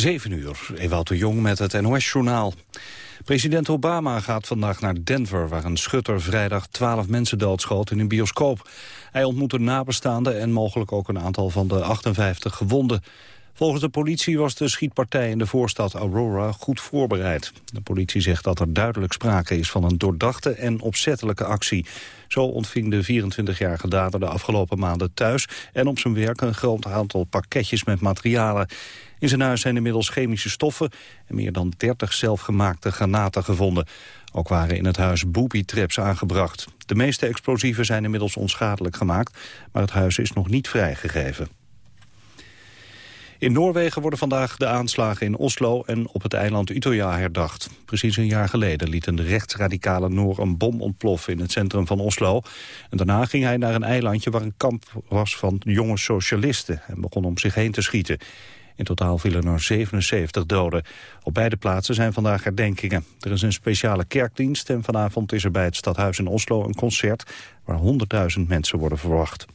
7 uur, Ewout de Jong met het NOS-journaal. President Obama gaat vandaag naar Denver... waar een schutter vrijdag 12 mensen doodschoot in een bioscoop. Hij ontmoette nabestaanden en mogelijk ook een aantal van de 58 gewonden. Volgens de politie was de schietpartij in de voorstad Aurora goed voorbereid. De politie zegt dat er duidelijk sprake is van een doordachte en opzettelijke actie. Zo ontving de 24-jarige dader de afgelopen maanden thuis... en op zijn werk een groot aantal pakketjes met materialen. In zijn huis zijn inmiddels chemische stoffen en meer dan 30 zelfgemaakte granaten gevonden. Ook waren in het huis booby-traps aangebracht. De meeste explosieven zijn inmiddels onschadelijk gemaakt, maar het huis is nog niet vrijgegeven. In Noorwegen worden vandaag de aanslagen in Oslo en op het eiland Utøya herdacht. Precies een jaar geleden liet een rechtsradicale Noor een bom ontploffen in het centrum van Oslo. En daarna ging hij naar een eilandje waar een kamp was van jonge socialisten en begon om zich heen te schieten. In totaal vielen er 77 doden. Op beide plaatsen zijn vandaag herdenkingen. Er is een speciale kerkdienst en vanavond is er bij het stadhuis in Oslo een concert... waar 100.000 mensen worden verwacht.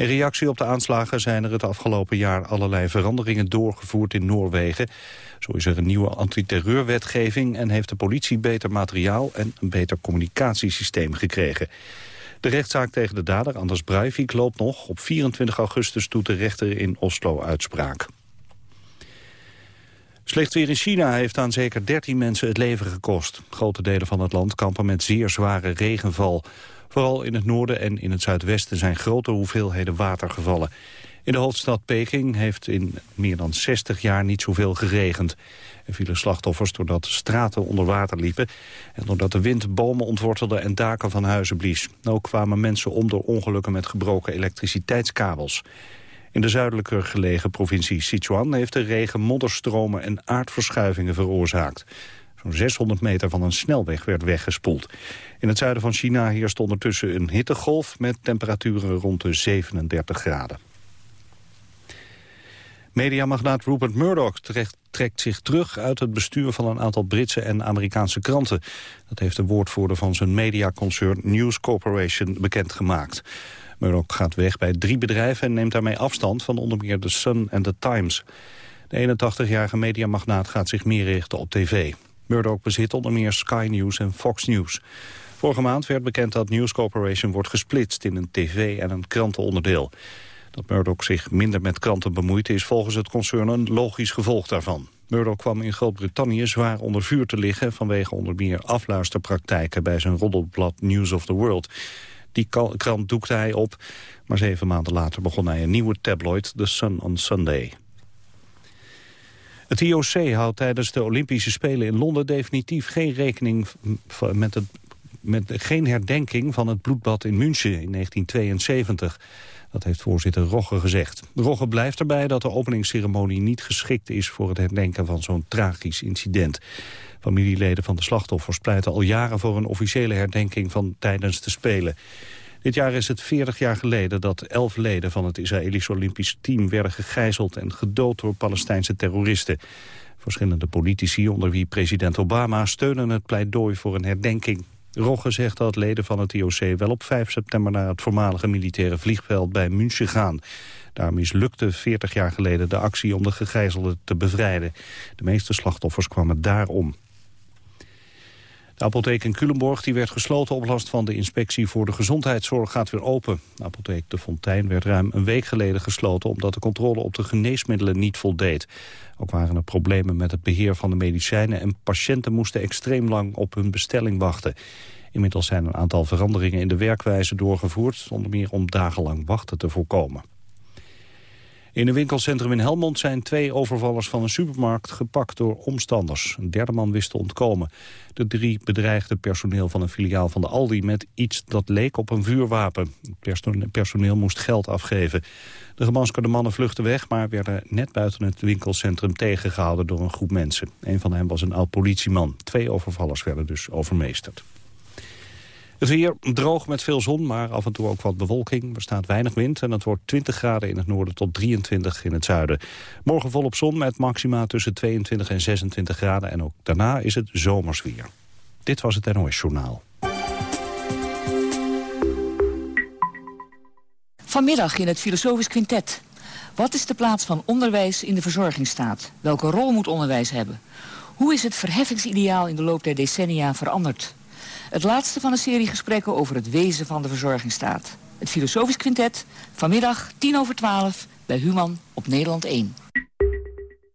In reactie op de aanslagen zijn er het afgelopen jaar allerlei veranderingen doorgevoerd in Noorwegen. Zo is er een nieuwe antiterreurwetgeving en heeft de politie beter materiaal en een beter communicatiesysteem gekregen. De rechtszaak tegen de dader, Anders Breivik, loopt nog. Op 24 augustus doet de rechter in Oslo uitspraak. Slecht weer in China heeft aan zeker 13 mensen het leven gekost. Grote delen van het land kampen met zeer zware regenval. Vooral in het noorden en in het zuidwesten zijn grote hoeveelheden water gevallen. In de hoofdstad Peking heeft in meer dan 60 jaar niet zoveel geregend. Er vielen slachtoffers doordat straten onder water liepen... en doordat de wind bomen ontwortelde en daken van huizen blies. Ook kwamen mensen om door ongelukken met gebroken elektriciteitskabels. In de zuidelijker gelegen provincie Sichuan heeft de regen modderstromen en aardverschuivingen veroorzaakt. Zo'n 600 meter van een snelweg werd weggespoeld. In het zuiden van China heerst ondertussen een hittegolf met temperaturen rond de 37 graden. Mediamagnaat Rupert Murdoch trekt zich terug uit het bestuur van een aantal Britse en Amerikaanse kranten. Dat heeft de woordvoerder van zijn mediaconcern News Corporation bekendgemaakt. Murdoch gaat weg bij drie bedrijven en neemt daarmee afstand van onder meer The Sun en The Times. De 81-jarige mediamagnaat gaat zich meer richten op tv. Murdoch bezit onder meer Sky News en Fox News. Vorige maand werd bekend dat News Corporation wordt gesplitst in een tv- en een krantenonderdeel. Dat Murdoch zich minder met kranten bemoeit is volgens het concern een logisch gevolg daarvan. Murdoch kwam in Groot-Brittannië zwaar onder vuur te liggen... vanwege onder meer afluisterpraktijken bij zijn roddelblad News of the World. Die krant doekte hij op, maar zeven maanden later begon hij een nieuwe tabloid, The Sun on Sunday. Het IOC houdt tijdens de Olympische Spelen in Londen definitief geen rekening met, het, met geen herdenking van het bloedbad in München in 1972. Dat heeft voorzitter Rogge gezegd. Rogge blijft erbij dat de openingsceremonie niet geschikt is... voor het herdenken van zo'n tragisch incident. Familieleden van de slachtoffers pleiten al jaren voor een officiële herdenking van tijdens de Spelen. Dit jaar is het 40 jaar geleden dat elf leden van het Israëlische Olympische team werden gegijzeld en gedood door Palestijnse terroristen. Verschillende politici, onder wie president Obama, steunen het pleidooi voor een herdenking. Rogge zegt dat leden van het IOC wel op 5 september naar het voormalige militaire vliegveld bij München gaan. Daar mislukte 40 jaar geleden de actie om de gegijzelden te bevrijden. De meeste slachtoffers kwamen daarom. De apotheek in Culemborg die werd gesloten op last van de inspectie voor de gezondheidszorg gaat weer open. De apotheek De Fontein werd ruim een week geleden gesloten omdat de controle op de geneesmiddelen niet voldeed. Ook waren er problemen met het beheer van de medicijnen en patiënten moesten extreem lang op hun bestelling wachten. Inmiddels zijn een aantal veranderingen in de werkwijze doorgevoerd, onder meer om dagenlang wachten te voorkomen. In een winkelcentrum in Helmond zijn twee overvallers van een supermarkt gepakt door omstanders. Een derde man wist te ontkomen. De drie bedreigden personeel van een filiaal van de Aldi met iets dat leek op een vuurwapen. Het personeel moest geld afgeven. De gemaskerde mannen vluchtten weg, maar werden net buiten het winkelcentrum tegengehouden door een groep mensen. Een van hen was een oud politieman. Twee overvallers werden dus overmeesterd. Het weer droog met veel zon, maar af en toe ook wat bewolking. Er staat weinig wind en het wordt 20 graden in het noorden tot 23 in het zuiden. Morgen volop zon met maxima tussen 22 en 26 graden. En ook daarna is het zomers weer. Dit was het NOS Journaal. Vanmiddag in het Filosofisch Quintet. Wat is de plaats van onderwijs in de verzorgingsstaat? Welke rol moet onderwijs hebben? Hoe is het verheffingsideaal in de loop der decennia veranderd? Het laatste van een serie gesprekken over het wezen van de verzorgingsstaat. Het Filosofisch Quintet, vanmiddag 10 over 12 bij Human op Nederland 1.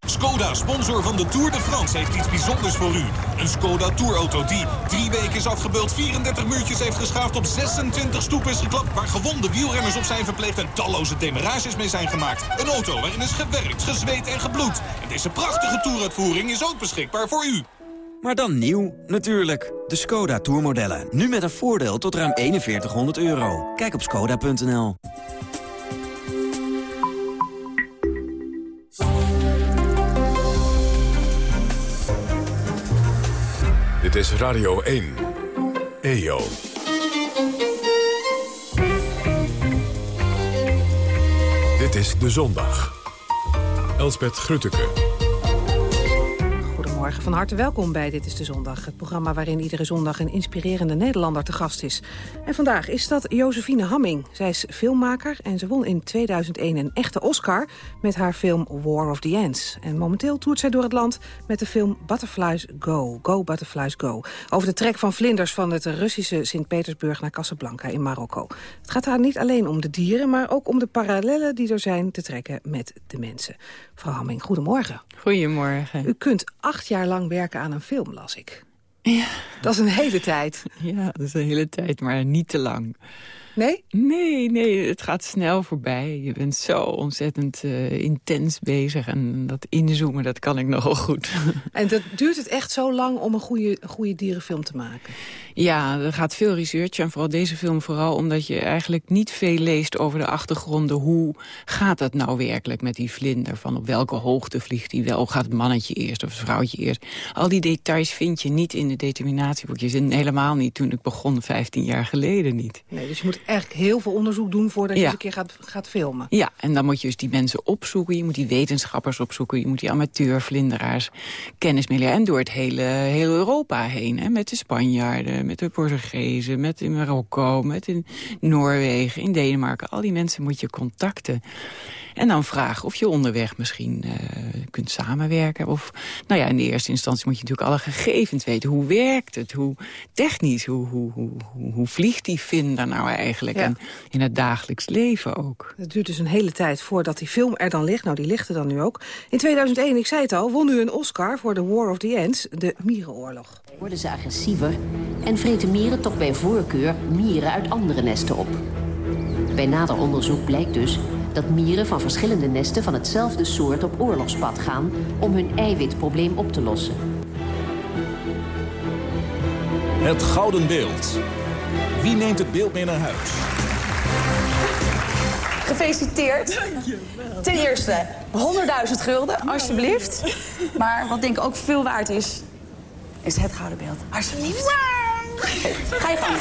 Skoda, sponsor van de Tour de France, heeft iets bijzonders voor u. Een Skoda Tourauto die drie weken is afgebeeld, 34 muurtjes heeft geschaafd, op 26 stoepen is geklapt, waar gewonde wielrenners op zijn verpleegd en talloze demarages mee zijn gemaakt. Een auto waarin is gewerkt, gezweet en gebloed. En deze prachtige Touruitvoering is ook beschikbaar voor u. Maar dan nieuw, natuurlijk. De Skoda Tourmodellen. Nu met een voordeel tot ruim 4100 euro. Kijk op skoda.nl. Dit is Radio 1. EO. Dit is De Zondag. Elspet Grütke. Van harte welkom bij Dit is de Zondag. Het programma waarin iedere zondag een inspirerende Nederlander te gast is. En vandaag is dat Josephine Hamming. Zij is filmmaker en ze won in 2001 een echte Oscar... met haar film War of the Ants. En momenteel toert zij door het land met de film Butterflies Go. Go Butterflies Go. Over de trek van vlinders van het Russische Sint-Petersburg naar Casablanca in Marokko. Het gaat daar niet alleen om de dieren, maar ook om de parallellen die er zijn te trekken met de mensen. Mevrouw Hamming, goedemorgen. Goedemorgen. U kunt acht jaar lang werken aan een film, las ik. Ja. Dat is een hele tijd. Ja, dat is een hele tijd, maar niet te lang. Nee? Nee, nee, het gaat snel voorbij. Je bent zo ontzettend uh, intens bezig. En dat inzoomen, dat kan ik nogal goed. En dat, duurt het echt zo lang om een goede, goede dierenfilm te maken? Ja, er gaat veel research en vooral deze film vooral omdat je eigenlijk niet veel leest over de achtergronden. Hoe gaat dat nou werkelijk met die vlinder? Van op welke hoogte vliegt die wel? Gaat het mannetje eerst of het vrouwtje eerst? Al die details vind je niet in de determinatieboekjes. En helemaal niet toen ik begon, 15 jaar geleden niet. Nee, dus je moet eigenlijk heel veel onderzoek doen voordat je eens een keer gaat, gaat filmen. Ja, en dan moet je dus die mensen opzoeken. Je moet die wetenschappers opzoeken. Je moet die amateurvlinderaars kennis mee leren. En door het hele, heel Europa heen. Hè, met de Spanjaarden, met de Portugezen, met in Marokko, met in Noorwegen, in Denemarken. Al die mensen moet je contacten. En dan vragen of je onderweg misschien uh, kunt samenwerken. Of, nou ja, in de eerste instantie moet je natuurlijk alle gegevens weten. Hoe werkt het? Hoe technisch? Hoe, hoe, hoe, hoe vliegt die vinder nou eigenlijk? En in het dagelijks leven ook. Het duurt dus een hele tijd voordat die film er dan ligt. Nou, die ligt er dan nu ook. In 2001, ik zei het al, won u een Oscar voor The War of the Ants, de mierenoorlog. Worden ze agressiever en vreten mieren toch bij voorkeur mieren uit andere nesten op. Bij nader onderzoek blijkt dus dat mieren van verschillende nesten van hetzelfde soort op oorlogspad gaan om hun eiwitprobleem op te lossen. Het Gouden Beeld. Wie neemt het beeld mee naar huis? Gefeliciteerd. Ten eerste 100.000 gulden, alsjeblieft. Maar wat denk ik ook veel waard is, is het Gouden Beeld. Alsjeblieft. Ga je gang.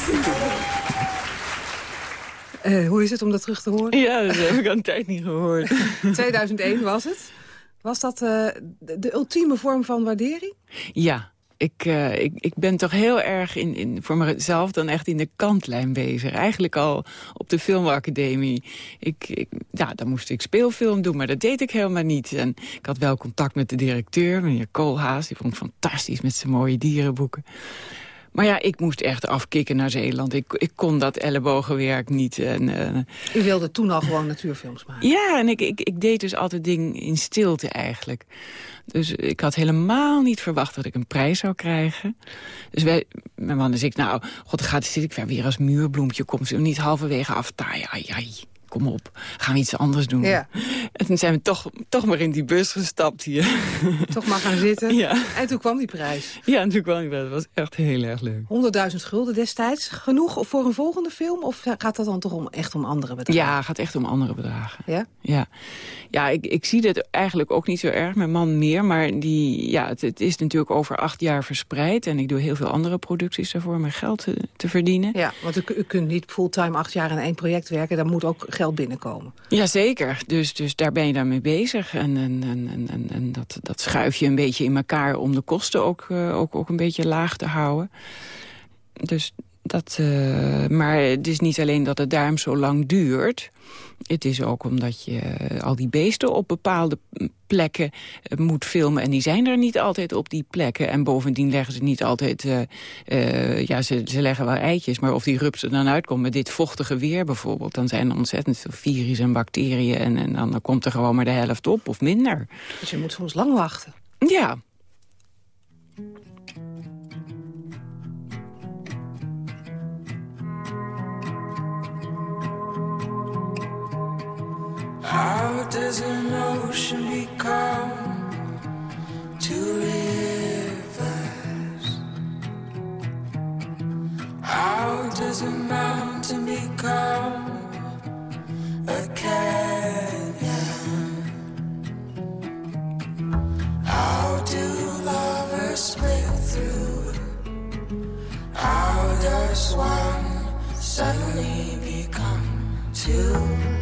Uh, hoe is het om dat terug te horen? Ja, dat heb ik al een tijd niet gehoord. 2001 was het. Was dat uh, de, de, ultieme vorm van waardering? Ja. Ik, uh, ik, ik ben toch heel erg in, in, voor mezelf dan echt in de kantlijn bezig. Eigenlijk al op de filmacademie. Ik, ik, ja, dan moest ik speelfilm doen, maar dat deed ik helemaal niet. En ik had wel contact met de directeur, meneer Koolhaas. Die vond ik fantastisch met zijn mooie dierenboeken. Maar ja, ik moest echt afkicken naar Zeeland. Ik, ik kon dat ellebogenwerk niet. En, uh... U wilde toen al gewoon natuurfilms maken? Ja, en ik, ik, ik deed dus altijd dingen in stilte eigenlijk. Dus ik had helemaal niet verwacht dat ik een prijs zou krijgen. Dus wij, mijn man en ik, nou, god, gaat, zit ik weer als muurbloempje. Komt ze niet halverwege af. Ja, ja, kom op, gaan we iets anders doen. Ja. En toen zijn we toch, toch maar in die bus gestapt hier. Toch maar gaan zitten. Ja. En toen kwam die prijs. Ja, en toen kwam die prijs. Dat was echt heel erg leuk. 100.000 gulden destijds. Genoeg voor een volgende film? Of gaat dat dan toch om, echt om andere bedragen? Ja, gaat echt om andere bedragen. Ja? Ja, ja ik, ik zie dit eigenlijk ook niet zo erg. Mijn man meer, maar die, ja, het, het is natuurlijk over acht jaar verspreid. En ik doe heel veel andere producties daarvoor om mijn geld te, te verdienen. Ja, want u, u kunt niet fulltime acht jaar in één project werken. Daar moet ook geld binnenkomen. Jazeker, dus, dus daar ben je dan mee bezig. En, en, en, en, en dat, dat schuif je een beetje in elkaar om de kosten ook, uh, ook, ook een beetje laag te houden. Dus Dat, uh, maar het is niet alleen dat het daarom zo lang duurt. Het is ook omdat je al die beesten op bepaalde plekken uh, moet filmen. En die zijn er niet altijd op die plekken. En bovendien leggen ze niet altijd... Uh, ja, ze, ze leggen wel eitjes, maar of die rups er dan uitkomt... met dit vochtige weer bijvoorbeeld... dan zijn er ontzettend veel virus en bacteriën... En, en dan komt er gewoon maar de helft op of minder. Dus je moet soms lang wachten. Ja, How does an ocean become two rivers? How does a mountain become a canyon? How do lovers split through? How does one suddenly become two?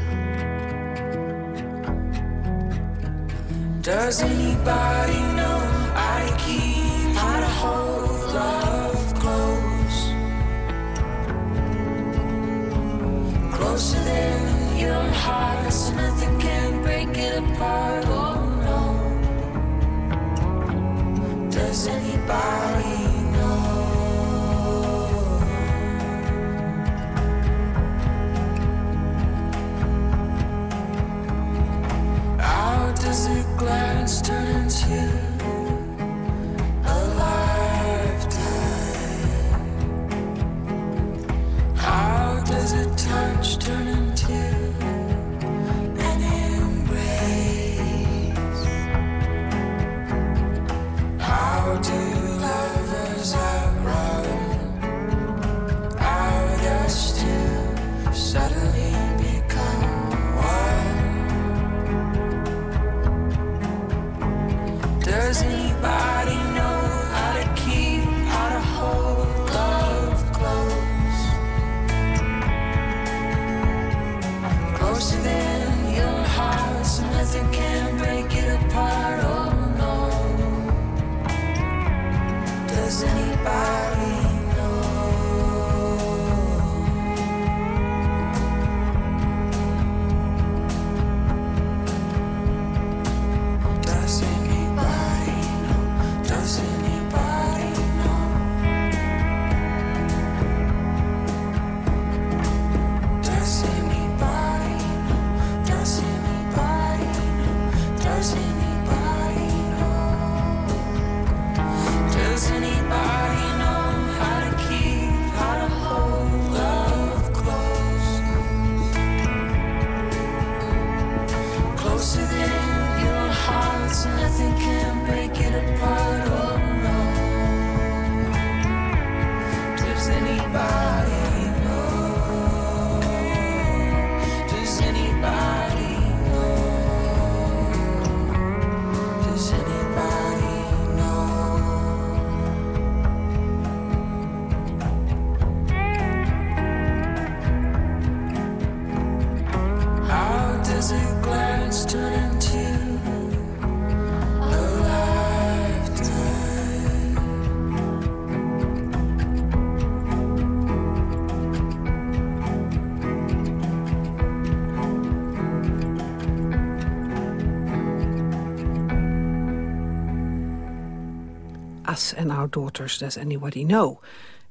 Does anybody know I keep how to hold love close? Closer than your heart, so nothing can break it apart. Oh And Our Daughters, Does Anybody Know?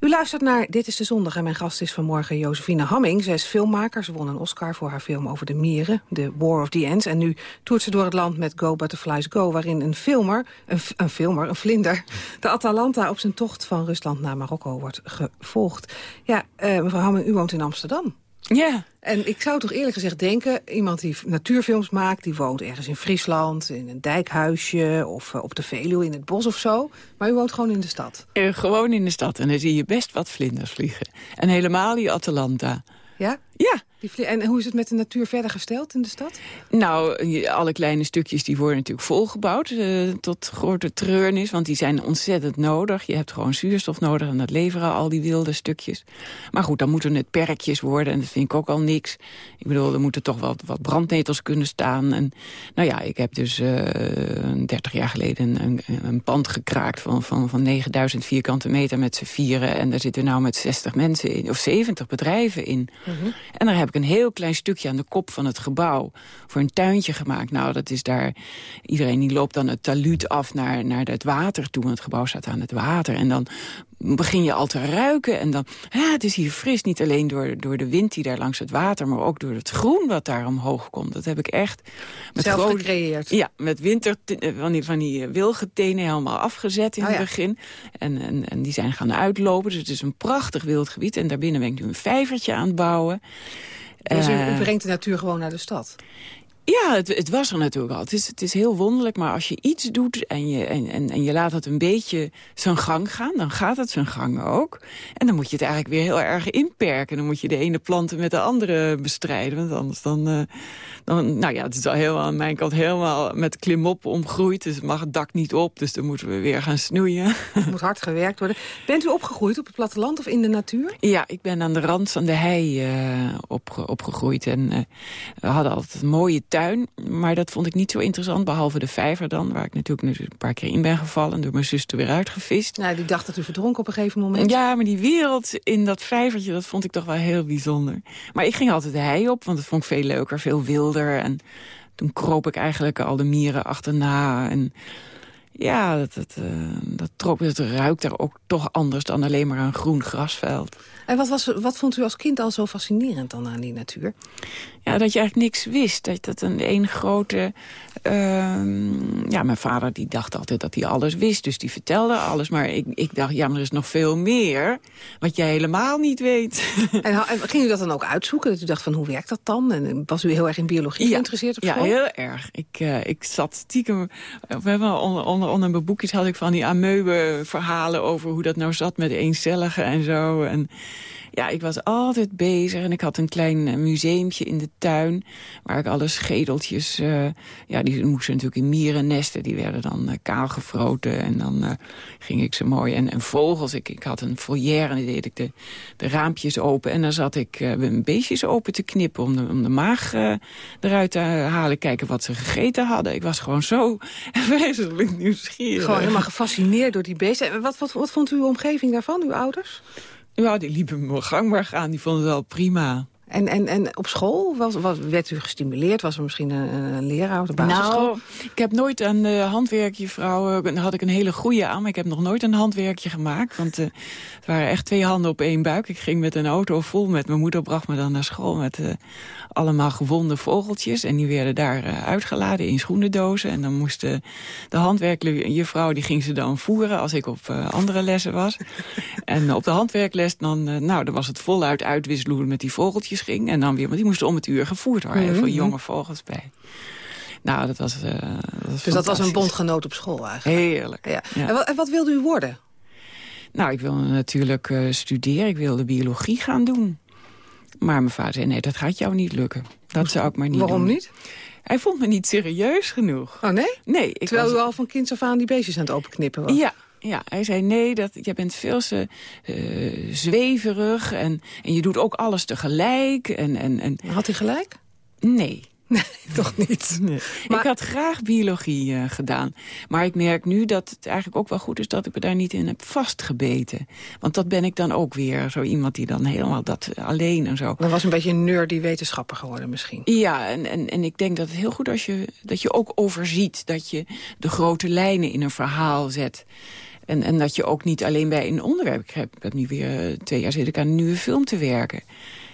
U luistert naar Dit is de Zondag en mijn gast is vanmorgen Josephine Hamming. Zij is filmmaker, ze won een Oscar voor haar film over de mieren, The War of the Ants. En nu toert ze door het land met Go Butterflies Go... waarin een filmer, een, een filmer, een vlinder... de Atalanta op zijn tocht van Rusland naar Marokko wordt gevolgd. Ja, eh, mevrouw Hamming, u woont in Amsterdam. Ja. En ik zou toch eerlijk gezegd denken... iemand die natuurfilms maakt, die woont ergens in Friesland... in een dijkhuisje of eh, op de Veluwe in het bos of zo. Maar u woont gewoon in de stad. Eh, gewoon in de stad. En dan zie je best wat vlinders vliegen. En helemaal die Atalanta. Ja? Ja. En hoe is het met de natuur verder gesteld in de stad? Nou, alle kleine stukjes die worden natuurlijk volgebouwd eh, tot grote treurnis. Want die zijn ontzettend nodig. Je hebt gewoon zuurstof nodig en dat leveren al die wilde stukjes. Maar goed, dan moeten het perkjes worden en dat vind ik ook al niks. Ik bedoel, er moeten toch wel wat brandnetels kunnen staan. En nou ja, ik heb dus eh 30 jaar geleden een, een, pand gekraakt van, van, van 9000 vierkante meter met z'n vieren. En daar zitten nou met 60 mensen in, of 70 bedrijven in. En daar heb ik een heel klein stukje aan de kop van het gebouw voor een tuintje gemaakt. Nou, dat is daar... Iedereen die loopt dan het taluut af naar, naar het water toe. Want het gebouw staat aan het water. En dan begin je al te ruiken. En dan, ah, het is hier fris. Niet alleen door, door de wind die daar langs het water... maar ook door het groen wat daar omhoog komt. Dat heb ik echt... Zelf gecreëerd. Ja, met winter van die, van die wilgetenen helemaal afgezet in Oh het ja. begin. En, en, en die zijn gaan uitlopen. Dus het is een prachtig wildgebied. En daarbinnen ben ik nu een vijvertje aan het bouwen. Dus u, u Eh, brengt de natuur gewoon naar de stad. Ja, het, het was er natuurlijk al. Het is, het is heel wonderlijk, maar als je iets doet en je, en, en, en je laat het een beetje zijn gang gaan, dan gaat het zijn gang ook. En dan moet je het eigenlijk weer heel erg inperken. Dan moet je de ene planten met de andere bestrijden. Want anders dan, eh, dan nou ja, het is al helemaal aan mijn kant helemaal met klimop omgroeid. Dus het mag het dak niet op, dus dan moeten we weer gaan snoeien. Er moet hard gewerkt worden. Bent u opgegroeid op het platteland of in de natuur? Ja, ik ben aan de rand van de hei eh, opge- opgegroeid. En eh, we hadden altijd een mooie tuin. Maar dat vond ik niet zo interessant, behalve de vijver dan. Waar ik natuurlijk nu een paar keer in ben gevallen. en Door mijn zuster weer uitgevist. Nou, die dacht dat u verdronk op een gegeven moment. Ja, maar die wereld in dat vijvertje, dat vond ik toch wel heel bijzonder. Maar ik ging altijd de hei op, want dat vond ik veel leuker, veel wilder. En toen kroop ik eigenlijk al de mieren achterna. En ja, dat, dat, eh, dat, trok, ruikt er ook toch anders dan alleen maar een groen grasveld. En wat, was, wat vond u als kind al zo fascinerend dan aan die natuur? Ja, dat je eigenlijk niks wist. Dat dat een één grote... ehm, ja, mijn vader die dacht altijd dat hij alles wist. Dus die vertelde alles. Maar ik, ik dacht, ja, maar er is nog veel meer... wat jij helemaal niet weet. En, ging u dat dan ook uitzoeken? Dat u dacht van, hoe werkt dat dan? En was u heel erg in biologie geïnteresseerd op ja, school? heel erg. Ik, eh, ik zat stiekem... We hebben onder, onder, onder mijn boekjes had ik van die ameuben verhalen... over hoe dat nou zat met eencelligen en zo. En ja, ik was altijd bezig. En ik had een klein eh, museumtje in de tuin... waar ik alle schedeltjes... eh, ja, die moesten natuurlijk in mierennesten. Die werden dan eh, kaal gefroten. En dan ging ik ze mooi... En, en vogels. Ik, ik had een foyer en dan deed ik de, de raampjes open. En dan zat ik een beestjes open te knippen... om de, om de maag eruit te halen. Kijken wat ze gegeten hadden. Ik was gewoon zo nieuwsgierig. Gewoon helemaal gefascineerd door die beesten. En wat, wat, wat vond uw omgeving daarvan, uw ouders? Ja, die liepen me gangbaar gaan. Die vonden het wel prima. En, en, en op school was, was, werd u gestimuleerd? Was er misschien een, een leraar op de basisschool? Nou, ik heb nooit een uh, handwerkjuffrouw... uh, had ik een hele goede aan, maar ik heb nog nooit een handwerkje gemaakt. Want uh, het waren echt twee handen op één buik. Ik ging met een auto vol met... Mijn moeder bracht me dan naar school met allemaal gewonde vogeltjes. En die werden daar uitgeladen in schoenendozen. En dan moest de, handwerkjuffrouw, die ging ze dan voeren... als ik op andere lessen was. en op de handwerkles, dan, nou, dan was het voluit uitwisselen met die vogeltjes ging. En dan weer, want die moesten om het uur gevoerd worden. Mm -hmm. Heel veel jonge vogels bij. Nou, dat was, uh, dat was Dus dat was een bondgenoot op school eigenlijk? Heerlijk. Ja. ja. En, wat, en, wat, wilde u worden? Nou, ik wilde natuurlijk uh, studeren. Ik wilde biologie gaan doen. Maar mijn vader zei, nee, dat gaat jou niet lukken. Dat zou ik maar niet Waarom doen. niet? Hij vond me niet serieus genoeg. Oh, nee? Nee. Ik Terwijl was... u al van kinds af aan die beestjes aan het openknippen was? Ja, ja, hij zei nee, dat, je bent veel te uh, zweverig en, en je doet ook alles tegelijk. En, en, en... Had hij gelijk? Nee. Nee, toch niet. Nee. Maar... Ik had graag biologie uh, gedaan. Maar ik merk nu dat het eigenlijk ook wel goed is dat ik me daar niet in heb vastgebeten. Want dat ben ik dan ook weer. Zo iemand die dan helemaal dat alleen en zo. Dan was een beetje een nerdy wetenschapper geworden misschien. Ja, en, en, en ik denk dat het heel goed als je, dat je ook overziet. Dat je de grote lijnen in een verhaal zet. En, en dat je ook niet alleen bij een onderwerp... Ik heb, heb nu weer twee jaar zit ik aan een nieuwe film te werken.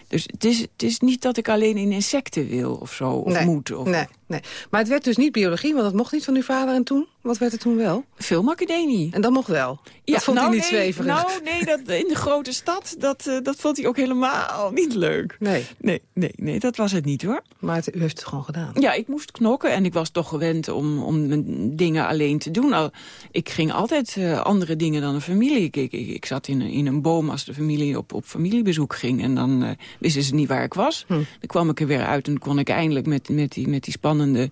Dus het is, het is niet dat ik alleen in insecten wil of zo, of nee, moet. Of, nee. Nee. Maar het werd dus niet biologie, want dat mocht niet van uw vader. En toen? Wat werd het toen wel? Filmacademie. En dat mocht wel? dat vond nou, hij niet nee, zweverig? Nou, nee, dat, in de grote stad, dat, eh, dat vond hij ook helemaal niet leuk. Nee. Nee, nee, nee, dat was het niet hoor. Maar het- u heeft het gewoon gedaan. Ja, ik moest knokken en ik was toch gewend om, om mijn dingen alleen te doen. Al, ik ging altijd eh, andere dingen dan de familie. Ik, ik, ik, zat in, een- in een boom als de familie op, op familiebezoek ging. En dan eh, wisten ze niet waar ik was. Hm. Dan kwam ik er weer uit en kon ik eindelijk met, met, die, met die spannende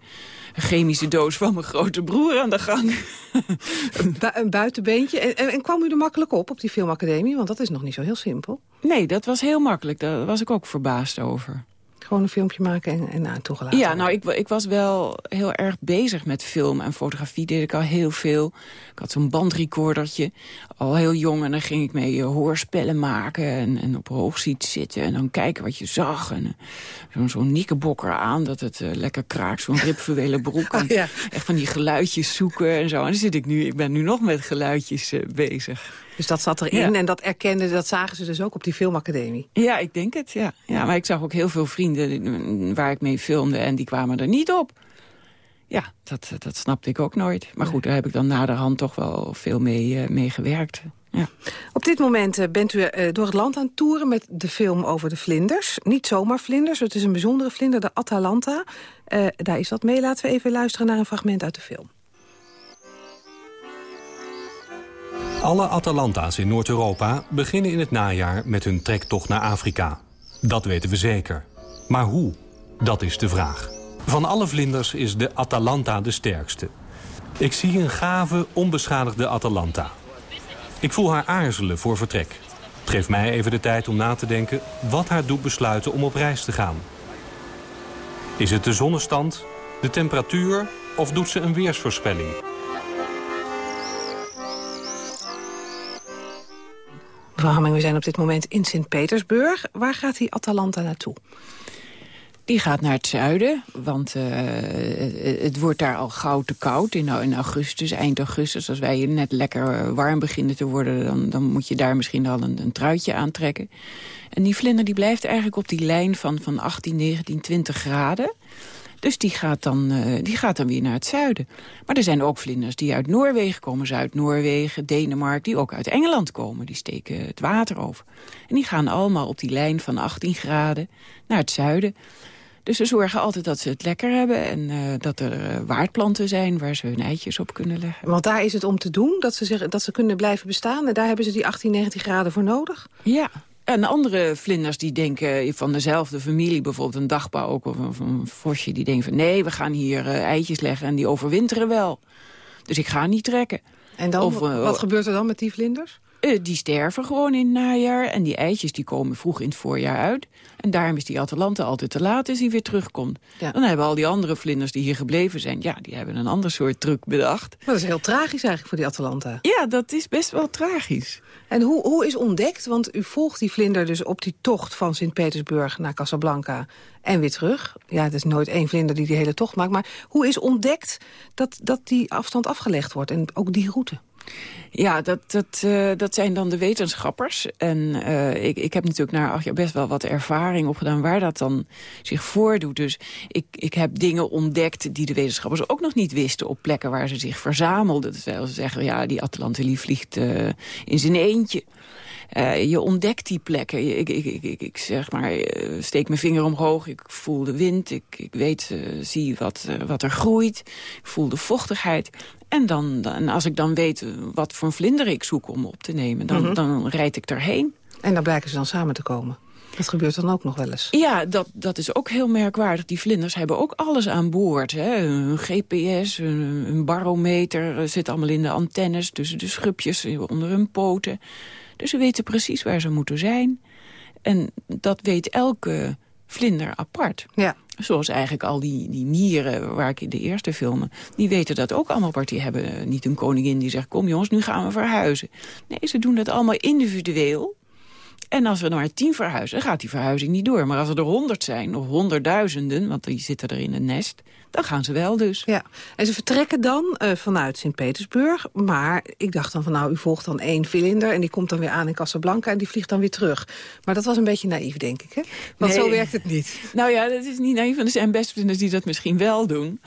chemische doos van mijn grote broer aan de gang. Bu- een buitenbeentje. En, en, en kwam u er makkelijk op, op die filmacademie? Want dat is nog niet zo heel simpel. Nee, dat was heel makkelijk. Daar was ik ook verbaasd over. Gewoon een filmpje maken en, en nou, toegelaten. Ja, nou, ik, ik was wel heel erg bezig met film en fotografie deed ik al heel veel. Ik had zo'n bandrecordertje, al heel jong. En dan ging ik mee eh, hoorspellen maken en, en op hoogziet zitten. En dan kijken wat je zag. En eh, zo'n zo'n nikkebokker aan, dat het eh, lekker kraakt. Zo'n ribfluwelen broek. En ja. Echt van die geluidjes zoeken en zo. En dan zit ik nu, ik ben nu nog met geluidjes bezig. Dus dat zat erin Ja. en dat erkende, dat zagen ze dus ook op die filmacademie. Ja, ik denk het, ja. ja. Maar ik zag ook heel veel vrienden waar ik mee filmde en die kwamen er niet op. Ja, dat, dat snapte ik ook nooit. Maar goed, daar heb ik dan naderhand toch wel veel mee, eh, mee gewerkt. Ja. Op dit moment eh, bent u eh, door het land aan het toeren met de film over de vlinders. Niet zomaar vlinders, het is een bijzondere vlinder, de Atalanta. Eh, daar is wat mee. Laten we even luisteren naar een fragment uit de film. Alle Atalanta's in Noord-Europa beginnen in het najaar met hun trektocht naar Afrika. Dat weten we zeker. Maar hoe? Dat is de vraag. Van alle vlinders is de Atalanta de sterkste. Ik zie een gave, onbeschadigde Atalanta. Ik voel haar aarzelen voor vertrek. Het geeft mij even de tijd om na te denken wat haar doet besluiten om op reis te gaan. Is het de zonnestand, de temperatuur of doet ze een weersvoorspelling? Mevrouw Hamming, we zijn op dit moment in Sint-Petersburg. Waar gaat die Atalanta naartoe? Die gaat naar het zuiden, want eh, het- wordt daar al gauw te koud in, in augustus, eind augustus. Als wij hier net lekker eh, warm beginnen te worden, dan, dan moet je daar misschien al een, een truitje aantrekken. En die vlinder die blijft eigenlijk op die lijn van, van 18, 19, 20 graden. Dus die gaat, dan, eh, die gaat dan weer naar het zuiden. Maar er zijn ook vlinders die uit Noorwegen komen. Zuid-Noorwegen, Denemarken, die ook uit Engeland komen. Die steken het water over. En die gaan allemaal op die lijn van 18 graden naar het zuiden. Dus ze zorgen altijd dat ze het lekker hebben... en eh, dat er eh, waardplanten zijn waar ze hun eitjes op kunnen leggen. Want daar is het om te doen, dat ze, zich, dat ze kunnen blijven bestaan. En daar hebben ze die 18, 19 graden voor nodig. Ja. En andere vlinders die denken van dezelfde familie, bijvoorbeeld een dagbouw ook, of een, vosje, die denken van nee, we gaan hier eh, eitjes leggen en die overwinteren wel. Dus ik ga niet trekken. En dan, Of, eh, wat gebeurt er dan met die vlinders? Eh, die sterven gewoon in het najaar. En die eitjes die komen vroeg in het voorjaar uit. En daarom is die Atalante altijd te laat als hij weer terugkomt. Ja. Dan hebben al die andere vlinders die hier gebleven zijn... ja, die hebben een ander soort truc bedacht. Maar dat is heel tragisch eigenlijk voor die Atalanta. Ja, dat is best wel tragisch. En hoe, hoe is ontdekt, want u volgt die vlinder dus op die tocht van Sint-Petersburg naar Casablanca en weer terug. Ja, het is nooit één vlinder die die hele tocht maakt. Maar hoe is ontdekt dat, dat die afstand afgelegd wordt en ook die route? Ja, dat, dat, eh, dat zijn dan de wetenschappers. En eh, ik, ik heb natuurlijk na acht jaar best wel wat ervaring opgedaan... waar dat dan zich voordoet. Dus ik, ik heb dingen ontdekt die de wetenschappers ook nog niet wisten... op plekken waar ze zich verzamelden. Terwijl ze zeggen, ja, die Atlantelie vliegt eh, in zijn eentje. Je ontdekt die plekken. Ik, ik, ik, ik, zeg maar, steek mijn vinger omhoog. Ik voel de wind. Ik, ik weet, zie wat, wat er groeit. Ik voel de vochtigheid. En dan, dan, als ik dan weet wat voor een vlinder ik zoek om op te nemen... dan, Mhm. dan rijd ik erheen. En dan blijken ze dan samen te komen. Dat gebeurt dan ook nog wel eens. Ja, dat, dat is ook heel merkwaardig. Die vlinders hebben ook alles aan boord. Hè? Hun GPS, hun, hun barometer, eh, zit allemaal in de antennes... tussen de schubjes, onder hun poten. Dus ze weten precies waar ze moeten zijn. En dat weet elke vlinder apart. Ja. Zoals eigenlijk al die, die mieren waar ik in de eerste filmen... die weten dat ook allemaal, want die hebben niet een koningin die zegt... kom jongens, nu gaan we verhuizen. Nee, ze doen dat allemaal individueel. En als er nou maar tien verhuizen, dan gaat die verhuizing niet door. Maar als er er honderd zijn, of honderdduizenden... want die zitten er in een nest, dan gaan ze wel dus. Ja, en ze vertrekken dan eh, vanuit Sint-Petersburg. Maar ik dacht dan van nou, u volgt dan één vlinder... en die komt dan weer aan in Casablanca en die vliegt dan weer terug. Maar dat was een beetje naïef, denk ik, hè? Want Nee. zo werkt het niet. Nou ja, dat is niet naïef. want Er zijn best die dat misschien wel doen.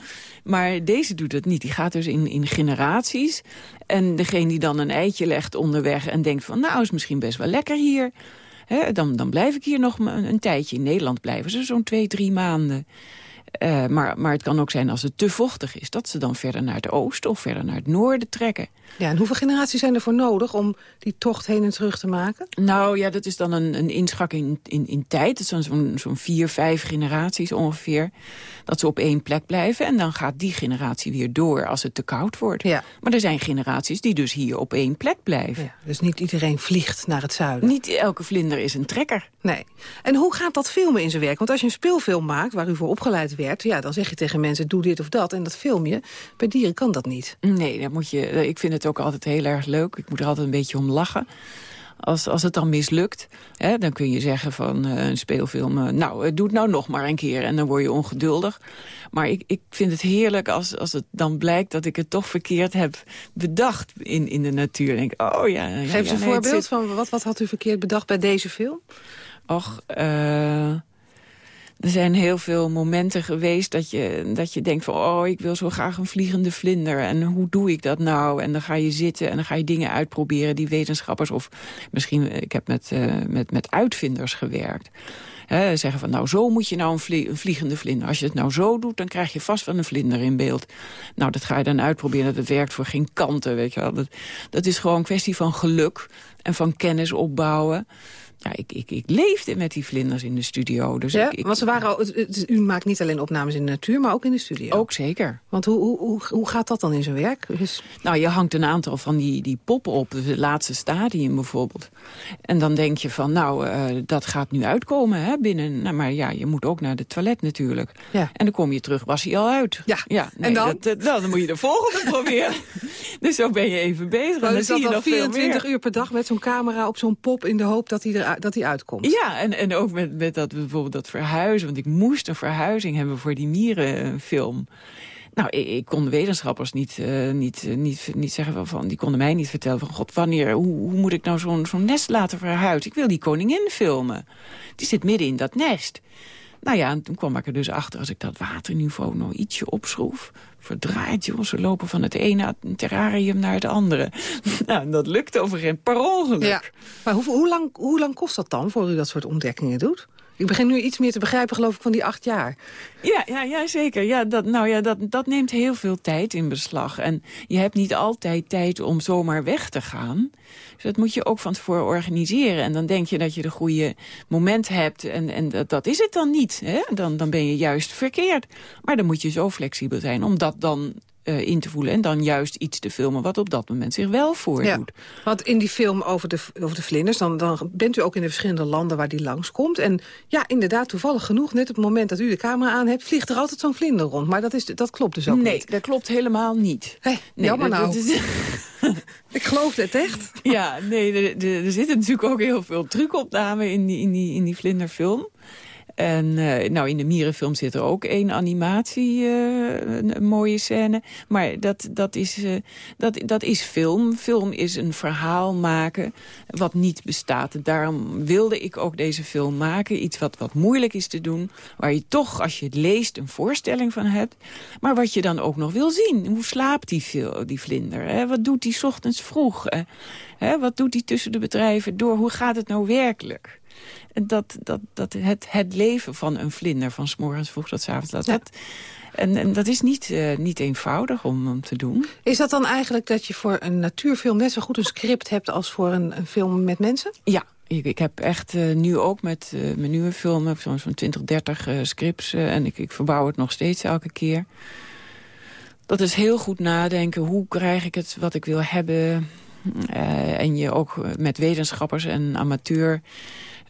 Maar deze doet het niet. Die gaat dus in, in generaties. En degene die dan een eitje legt onderweg en denkt van... nou, is misschien best wel lekker hier. Dan, dan blijf ik hier nog een, een tijdje. In Nederland blijven ze zo'n twee, drie maanden. Eh, maar, maar het kan ook zijn als het te vochtig is... dat ze dan verder naar het oosten of verder naar het noorden trekken. Ja, en hoeveel generaties zijn er voor nodig om die tocht heen en terug te maken? Nou ja, dat is dan een, een inschakking in, in, in tijd. Dat zo'n zo'n vier, vijf generaties ongeveer. Dat ze op één plek blijven. En dan gaat die generatie weer door als het te koud wordt. Ja. Maar er zijn generaties die dus hier op één plek blijven. Ja, dus niet iedereen vliegt naar het zuiden. Niet elke vlinder is een trekker. Nee. En hoe gaat dat filmen in zijn werk? Want als je een speelfilm maakt waar u voor opgeleid werd... Ja, dan zeg je tegen mensen, doe dit of dat en dat film je. Bij dieren kan dat niet. Nee, dat moet je, eh, ik vind het ook altijd heel erg leuk. Ik moet er altijd een beetje om lachen. Als, als het dan mislukt, hè, dan kun je zeggen van eh, een speelfilm... eh, nou, doe het nou nog maar een keer en dan word je ongeduldig. Maar ik, ik vind het heerlijk als, als het dan blijkt dat ik het toch verkeerd heb bedacht in, in de natuur. Denk oh ja, ja, Geef ja, een nee, voorbeeld zit- van wat, wat had u verkeerd bedacht bij deze film? Och, eh, er zijn heel veel momenten geweest dat je, dat je denkt van... oh, ik wil zo graag een vliegende vlinder. En hoe doe ik dat nou? En dan ga je zitten en dan ga je dingen uitproberen die wetenschappers... of misschien, eh, ik heb met, eh, met, met uitvinders gewerkt... Zeggen van, nou, zo moet je nou een, vlie- vliegende vlinder. Als je het nou zo doet, dan krijg je vast wel een vlinder in beeld. Nou, dat ga je dan uitproberen. Dat werkt voor geen kanten, weet je wel. Dat, dat is gewoon een kwestie van geluk en van kennis opbouwen. Ja, ik, ik, ik leefde met die vlinders in de studio. Dus Ja, ik, ik- want ze waren, al- u maakt niet alleen opnames in de natuur, maar ook in de studio. Ook zeker. Want hoe, hoe, hoe, hoe gaat dat dan in zijn werk? Dus, Nou, je hangt een aantal van die, die poppen op, het laatste stadium bijvoorbeeld. En dan denk je van, nou, eh, dat gaat nu uitkomen hè, binnen... Nou, maar ja, je moet ook naar de toilet natuurlijk. Ja. En dan kom je terug, was hij al uit. Ja, ja en dan? Dat, dan moet je de volgende proberen. Dus zo ben je even bezig. en dan dan is zie je nog veel 24 meer. uur per dag met zo'n camera op zo'n pop... in de hoop dat hij, er, dat hij uitkomt. Ja, en, en ook met, met dat, bijvoorbeeld dat verhuizen. Want ik moest een verhuizing hebben voor die mierenfilm. Nou, ik, kon de wetenschappers niet, eh, niet, eh, niet, niet zeggen van... die konden mij niet vertellen van... god, wanneer, hoe, hoe moet ik nou zo'n zo'n nest laten verhuizen? Ik wil die koningin filmen. Die zit midden in dat nest. Nou ja, en toen kwam ik er dus achter... als ik dat waterniveau nog ietsje opschroef... verdraait, joh, ze lopen van het ene terrarium naar het andere. nou, en dat lukte over geen ongeluk. Ja. Maar hoe, hoe, lang, hoe lang kost dat dan voor u dat soort ontdekkingen doet? Ik begin nu iets meer te begrijpen, geloof ik, van die acht jaar. Ja, ja, ja zeker. Ja, dat, nou ja, dat, dat neemt heel veel tijd in beslag. En je hebt niet altijd tijd om zomaar weg te gaan. Dus dat moet je ook van tevoren organiseren. En dan denk je dat je de goede moment hebt. En, en dat, dat is het dan niet. Hè? Dan, dan ben je juist verkeerd. Maar dan moet je zo flexibel zijn om dat dan eh, in te voelen. En dan juist iets te filmen wat op dat moment zich wel voordoet. Ja, want in die film over de, over de vlinders... Dan, dan bent u ook in de verschillende landen waar die langskomt. En ja, inderdaad, toevallig genoeg... net op het moment dat u de camera aan hebt... vliegt er altijd zo'n vlinder rond. Maar dat, is, dat klopt dus ook nee, niet. dat klopt helemaal niet. Nee, jammer dat- nou. dat Ik geloof het echt. Ja, nee, er, er, er zitten natuurlijk ook heel veel trucopnamen in die, in die, in die vlinderfilm. En eh, nou, in de mierenfilm zit er ook één animatie, eh, een, een mooie scène. Maar dat, dat, is, eh, dat, dat is film. Film is een verhaal maken wat niet bestaat. Daarom wilde ik ook deze film maken. Iets wat, wat moeilijk is te doen. Waar je toch, als je het leest, een voorstelling van hebt. Maar wat je dan ook nog wil zien. Hoe slaapt die, die vlinder? Hè? Wat doet die ochtends vroeg? Hè? Wat doet die tussen de bedrijven door? Hoe gaat het nou werkelijk? Dat, dat, dat het, het leven van een vlinder, van 's morgens vroeg tot 's avonds laat. Dat, en, en dat is niet, eh, niet eenvoudig om, om te doen. Is dat dan eigenlijk dat je voor een natuurfilm... net zo goed een script hebt als voor een, een film met mensen? Ja, ik, ik heb echt eh, nu ook met eh, mijn nieuwe film... heb zo'n zo'n 20, 30 eh, scripts en ik, ik verbouw het nog steeds elke keer. Dat is heel goed nadenken. Hoe krijg ik het wat ik wil hebben? Eh, en je ook met wetenschappers en amateur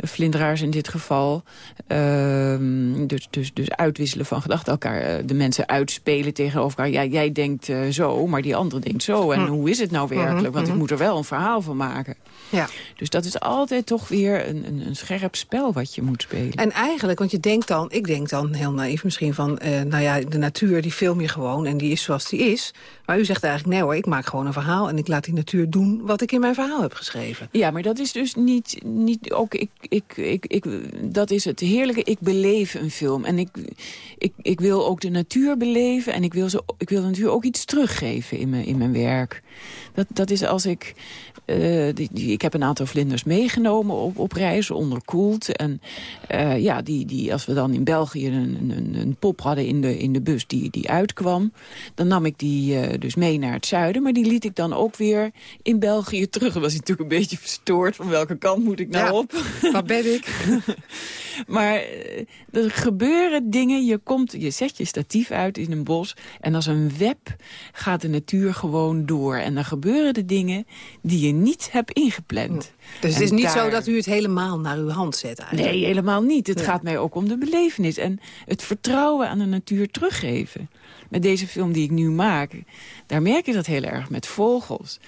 vlinderaars in dit geval. Ehm, dus, dus, dus uitwisselen van gedachten. Elkaar eh, de mensen uitspelen tegenover elkaar. Ja, jij denkt eh, zo, maar die andere denkt zo. En Hm. hoe is het nou werkelijk? Mhm, Want ik mhm. moet er wel een verhaal van maken. Ja. Dus dat is altijd toch weer een, een, een scherp spel wat je moet spelen. En eigenlijk, want je denkt dan, ik denk dan heel naïef misschien van... nou ja, de natuur die film je gewoon en die is zoals die is. Maar u zegt eigenlijk, nee hoor, ik maak gewoon een verhaal... en ik laat die natuur doen wat ik in mijn verhaal heb geschreven. Ja, maar dat is dus niet... niet ook ik, ik, ik, ik, dat is het heerlijke. Ik beleef een film. En ik, ik, ik wil ook de natuur beleven. En ik wil, ze, ik wil de natuur ook iets teruggeven in mijn, in mijn werk. Dat, dat is als ik... eh, die, die- ik heb een aantal vlinders meegenomen op, op reis, onderkoeld. En eh, ja, die, die, als we dan in België een, een, een pop hadden in de, in de bus die, die uitkwam... dan nam ik die eh, dus mee naar het zuiden. Maar die liet ik dan ook weer in België terug. Dan was hij natuurlijk een beetje verstoord. Van welke kant moet ik nou Ja, op? Waar ben ik? Maar eh, er gebeuren dingen. Je, komt, je zet je statief uit in een bos. En als een web gaat de natuur gewoon door. En dan gebeuren de dingen die je niet hebt ingepland. Dus het is niet daar- zo dat u het helemaal naar uw hand zet eigenlijk. Nee, helemaal niet. Het Ja. gaat mij ook om de belevenis. En het vertrouwen aan de natuur teruggeven. Met deze film die ik nu maak, daar merk je dat heel erg met vogels.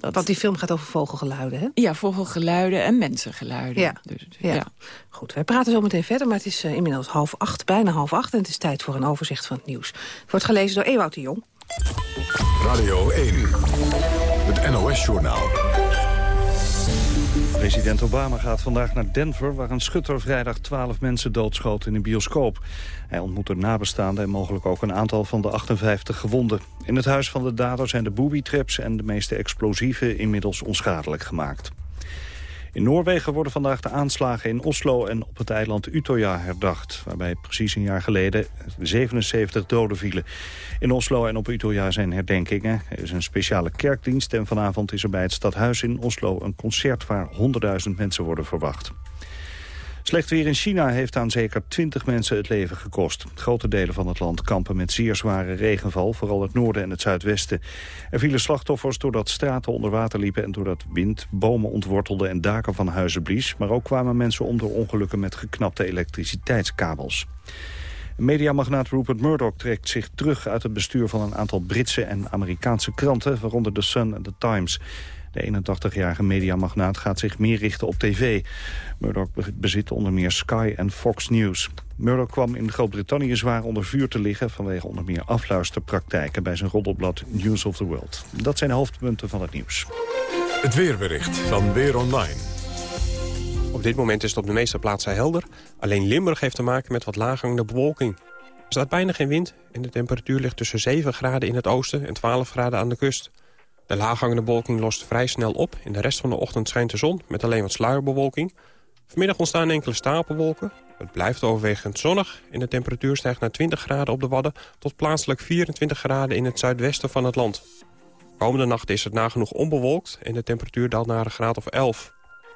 Dat, Want die film gaat over vogelgeluiden, hè? Ja, vogelgeluiden en mensengeluiden. Ja. Dus, Ja. ja. Goed, wij praten zo meteen verder, maar het is eh, inmiddels half acht, bijna half acht... en het is tijd voor een overzicht van het nieuws. Het wordt gelezen door Ewout de Jong. Radio 1. Het NOS-journaal. President Obama gaat vandaag naar Denver... waar een schutter vrijdag 12 mensen doodschoot in een bioscoop. Hij ontmoet er nabestaanden en mogelijk ook een aantal van de 58 gewonden. In het huis van de dader zijn de booby-traps en de meeste explosieven inmiddels onschadelijk gemaakt. In Noorwegen worden vandaag de aanslagen in Oslo en op het eiland Utøya herdacht... waarbij precies een jaar geleden 77 doden vielen. In Oslo en op Utøya zijn herdenkingen. Er is een speciale kerkdienst en vanavond is er bij het stadhuis in Oslo... een concert waar 100.000 mensen worden verwacht. Slecht weer in China heeft aan zeker 20 mensen het leven gekost. Grote delen van het land kampen met zeer zware regenval, vooral het noorden en het zuidwesten. Er vielen slachtoffers doordat straten onder water liepen en doordat wind bomen ontwortelde en daken van huizen blies. Maar ook kwamen mensen om door ongelukken met geknapte elektriciteitskabels. Mediamagnaat Rupert Murdoch trekt zich terug uit het bestuur van een aantal Britse en Amerikaanse kranten, waaronder The Sun en The Times. De 81-jarige mediamagnaat gaat zich meer richten op tv. Murdoch be- bezit onder meer Sky en Fox News. Murdoch kwam in Groot-Brittannië zwaar onder vuur te liggen... vanwege onder meer afluisterpraktijken bij zijn roddelblad News of the World. Dat zijn de hoofdpunten van het nieuws. Het weerbericht van Weer Online. Op dit moment is het op de meeste plaatsen helder. Alleen Limburg heeft te maken met wat laaghangende bewolking. Er staat bijna geen wind en de temperatuur ligt tussen 7 graden in het oosten en 12 graden aan de kust. De laaghangende bewolking lost vrij snel op. In de rest van de ochtend schijnt de zon met alleen wat sluierbewolking. Vanmiddag ontstaan enkele stapelwolken. Het blijft overwegend zonnig en de temperatuur stijgt naar 20 graden op de Wadden... tot plaatselijk 24 graden in het zuidwesten van het land. Komende nacht is het nagenoeg onbewolkt en de temperatuur daalt naar een graad of 11.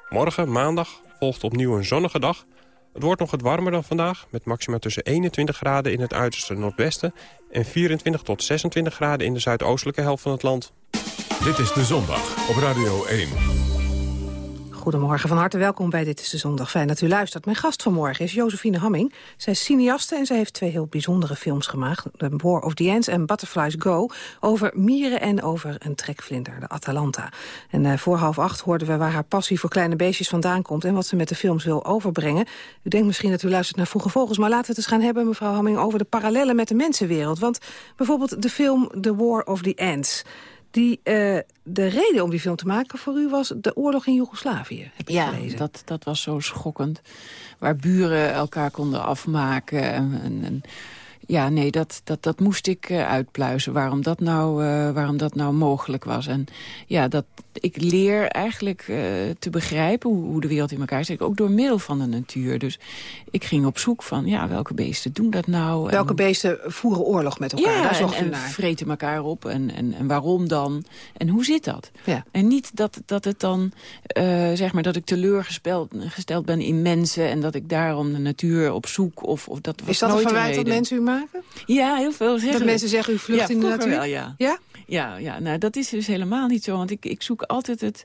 Morgen, maandag, volgt opnieuw een zonnige dag. Het wordt nog wat warmer dan vandaag, met maxima tussen 21 graden in het uiterste noordwesten... en 24 tot 26 graden in de zuidoostelijke helft van het land. Dit is De Zondag op Radio 1. Goedemorgen, van harte welkom bij Dit is de Zondag. Fijn dat u luistert. Mijn gast vanmorgen is Josephine Hamming. Zij is cineaste en zij heeft twee heel bijzondere films gemaakt. The War of the Ants en Butterflies Go. Over mieren en over een trekvlinder, de Atalanta. En eh, voor half acht hoorden we waar haar passie voor kleine beestjes vandaan komt... en wat ze met de films wil overbrengen. U denkt misschien dat u luistert naar Vroege Vogels... maar laten we het eens gaan hebben, mevrouw Hamming, over de parallellen met de mensenwereld. Want bijvoorbeeld de film The War of the Ants... Die, eh, de reden om die film te maken voor u was de oorlog in Joegoslavië, heb ik Ja, gelezen. dat, dat was zo schokkend. Waar buren elkaar konden afmaken. En, en, en ja, nee, dat, dat, dat moest ik eh, uitpluizen. Waarom dat, nou, eh, waarom dat nou mogelijk was. En ja, dat, ik leer eigenlijk eh, te begrijpen hoe, hoe de wereld in elkaar zit. Ook door middel van de natuur. Dus ik ging op zoek van, ja, welke beesten doen dat nou? Welke En- beesten voeren oorlog met elkaar? ja, Daar en, zocht en vreten elkaar op. En, en, en waarom dan? En hoe zit dat? Ja. En niet dat, dat het dan, zeg maar, dat ik teleurgesteld gesteld ben in mensen... en dat ik daarom de natuur op zoek. Of, of dat was Is dat een nooit de verwijt dat mensen u maken? Maken? Ja, heel veel zeggen. Dat mensen zeggen, u vlucht ja, in de natuur? Wel, ja. Ja? Ja, ja, nou dat is dus helemaal niet zo. Want ik, ik zoek altijd het,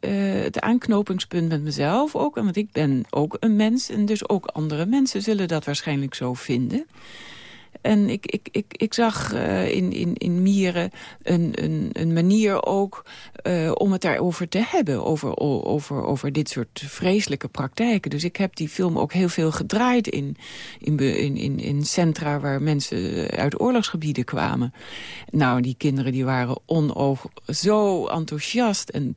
eh, het aanknopingspunt met mezelf ook. Want ik ben ook een mens en dus ook andere mensen zullen dat waarschijnlijk zo vinden. En ik, ik, ik, ik zag eh, in, in, in Mieren een, een, een manier ook eh, om het daarover te hebben. Over, over, over dit soort vreselijke praktijken. Dus ik heb die film ook heel veel gedraaid in, in, in, in, in centra waar mensen uit oorlogsgebieden kwamen. Nou, die kinderen die waren onoog zo enthousiast en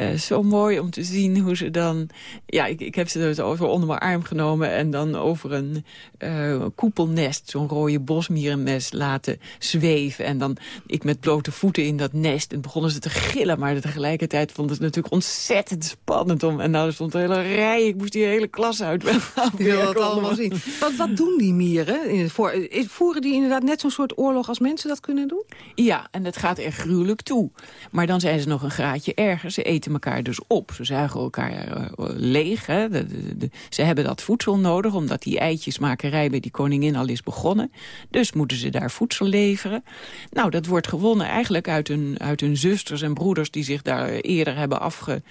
eh, zo mooi om te zien hoe ze dan... Ja, ik, ik heb ze dus over onder mijn arm genomen... en dan over een eh, koepelnest, zo'n rode bosmierenmes laten zweven. En dan ik met blote voeten in dat nest. En begonnen ze te gillen, maar tegelijkertijd vonden ze het natuurlijk ontzettend spannend. Om, en nou stond een hele rij, ik moest die hele klas uit. Wil dat allemaal zien. Wat, wat doen die mieren? In het voor, voeren die inderdaad net zo'n soort oorlog als mensen dat kunnen doen? Ja, en dat gaat er gruwelijk toe. Maar dan zijn ze nog een graadje erger. Ze eten elkaar dus op. Ze zuigen elkaar eh, leeg. Hè. De, de- de- ze hebben dat voedsel nodig, omdat die eitjesmakerij bij die koningin al is begonnen. Dus moeten ze daar voedsel leveren. Nou, dat wordt gewonnen eigenlijk uit hun, uit hun zusters en broeders... die zich daar eerder hebben afge...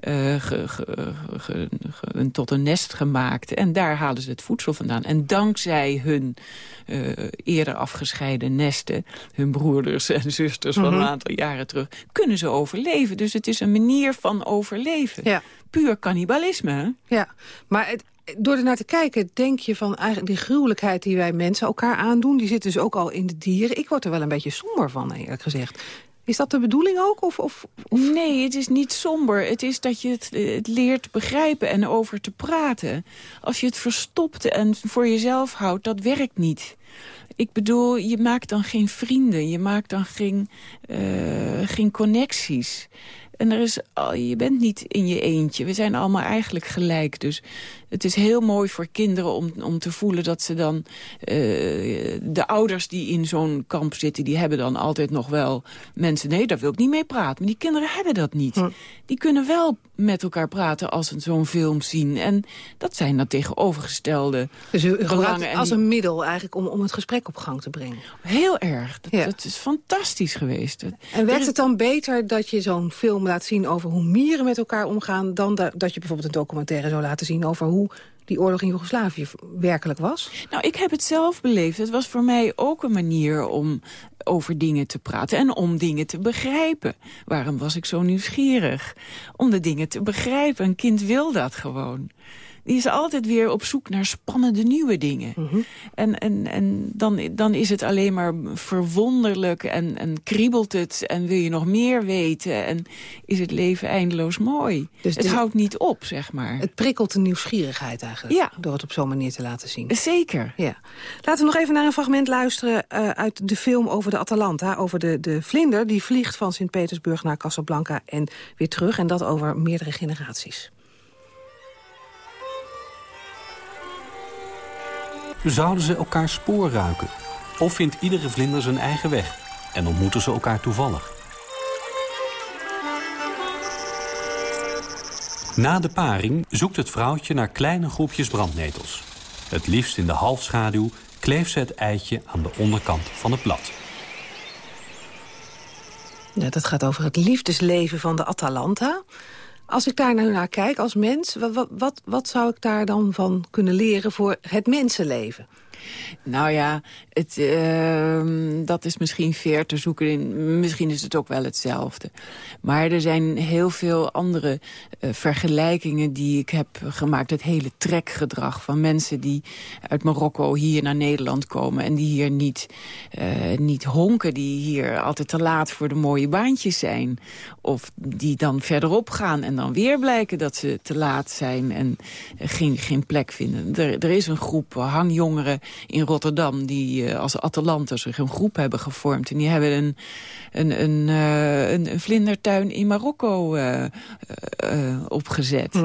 ge- ge- ge- ge- tot een nest gemaakt. En daar halen ze het voedsel vandaan. En dankzij hun eh, eerder afgescheiden nesten... hun broeders en zusters van Mhm. een aantal jaren terug... kunnen ze overleven. Dus het is een manier van overleven. Ja. Puur cannibalisme? Ja, maar het, door er naar te kijken denk je van eigenlijk die gruwelijkheid die wij mensen elkaar aandoen... die zit dus ook al in de dieren. Ik word er wel een beetje somber van, eerlijk gezegd. Is dat de bedoeling ook? Of, of, Nee, het is niet somber. Het is dat je het, het leert begrijpen en over te praten. Als je het verstopt en voor jezelf houdt, dat werkt niet. Ik bedoel, je maakt dan geen vrienden. Je maakt dan geen, eh, geen connecties. En er is, je bent niet in je eentje. We zijn allemaal eigenlijk gelijk. Dus het is heel mooi voor kinderen om, om te voelen dat ze dan... eh, de ouders die in zo'n kamp zitten, die hebben dan altijd nog wel mensen... nee, daar wil ik niet mee praten. Maar die kinderen hebben dat niet. Die kunnen wel met elkaar praten als ze zo'n film zien. En dat zijn dan tegenovergestelde Dus u, belangen. als een middel eigenlijk om, om het gesprek op gang te brengen. Heel erg. Dat, Ja. dat is fantastisch geweest. En er werkt is- het dan beter dat je zo'n film laat zien over hoe mieren met elkaar omgaan... dan da- dat je bijvoorbeeld een documentaire zou laten zien over hoe die oorlog in Joegoslavië werkelijk was? Nou, ik heb het zelf beleefd. Het was voor mij ook een manier om over dingen te praten en om dingen te begrijpen. Waarom was ik zo nieuwsgierig? Om de dingen te begrijpen. Een kind wil dat gewoon. Die is altijd weer op zoek naar spannende nieuwe dingen. En, en, en dan, dan is het alleen maar verwonderlijk en, en kriebelt het... en wil je nog meer weten en is het leven eindeloos mooi. Dus het houdt niet op, zeg maar. Het prikkelt de nieuwsgierigheid eigenlijk, Ja. door het op zo'n manier te laten zien. Zeker. Ja. Laten we nog even naar een fragment luisteren eh, uit de film over de Atalanta. Over de, de vlinder die vliegt van Sint-Petersburg naar Casablanca en weer terug. En dat over meerdere generaties. Zouden ze elkaar spoor ruiken? Of vindt iedere vlinder zijn eigen weg? En ontmoeten ze elkaar toevallig? Na de paring zoekt het vrouwtje naar kleine groepjes brandnetels. Het liefst in de halfschaduw kleeft ze het eitje aan de onderkant van het blad. Ja, dat gaat over het liefdesleven van de Atalanta. Als ik daar nu naar kijk als mens, wat, wat, wat zou ik daar dan van kunnen leren voor het mensenleven? Nou ja, het, ehm, dat is misschien ver te zoeken. In, misschien is het ook wel hetzelfde. Maar er zijn heel veel andere eh, vergelijkingen die ik heb gemaakt. Het hele trekgedrag van mensen die uit Marokko hier naar Nederland komen... en die hier niet, eh, niet honken, die hier altijd te laat voor de mooie baantjes zijn. Of die dan verderop gaan en dan weer blijken dat ze te laat zijn... en geen, geen plek vinden. Er, er is een groep hangjongeren in Rotterdam... die eh, als Atalanta zich een groep hebben gevormd. En die hebben een, een, een, eh, een, een vlindertuin in Marokko eh, opgezet.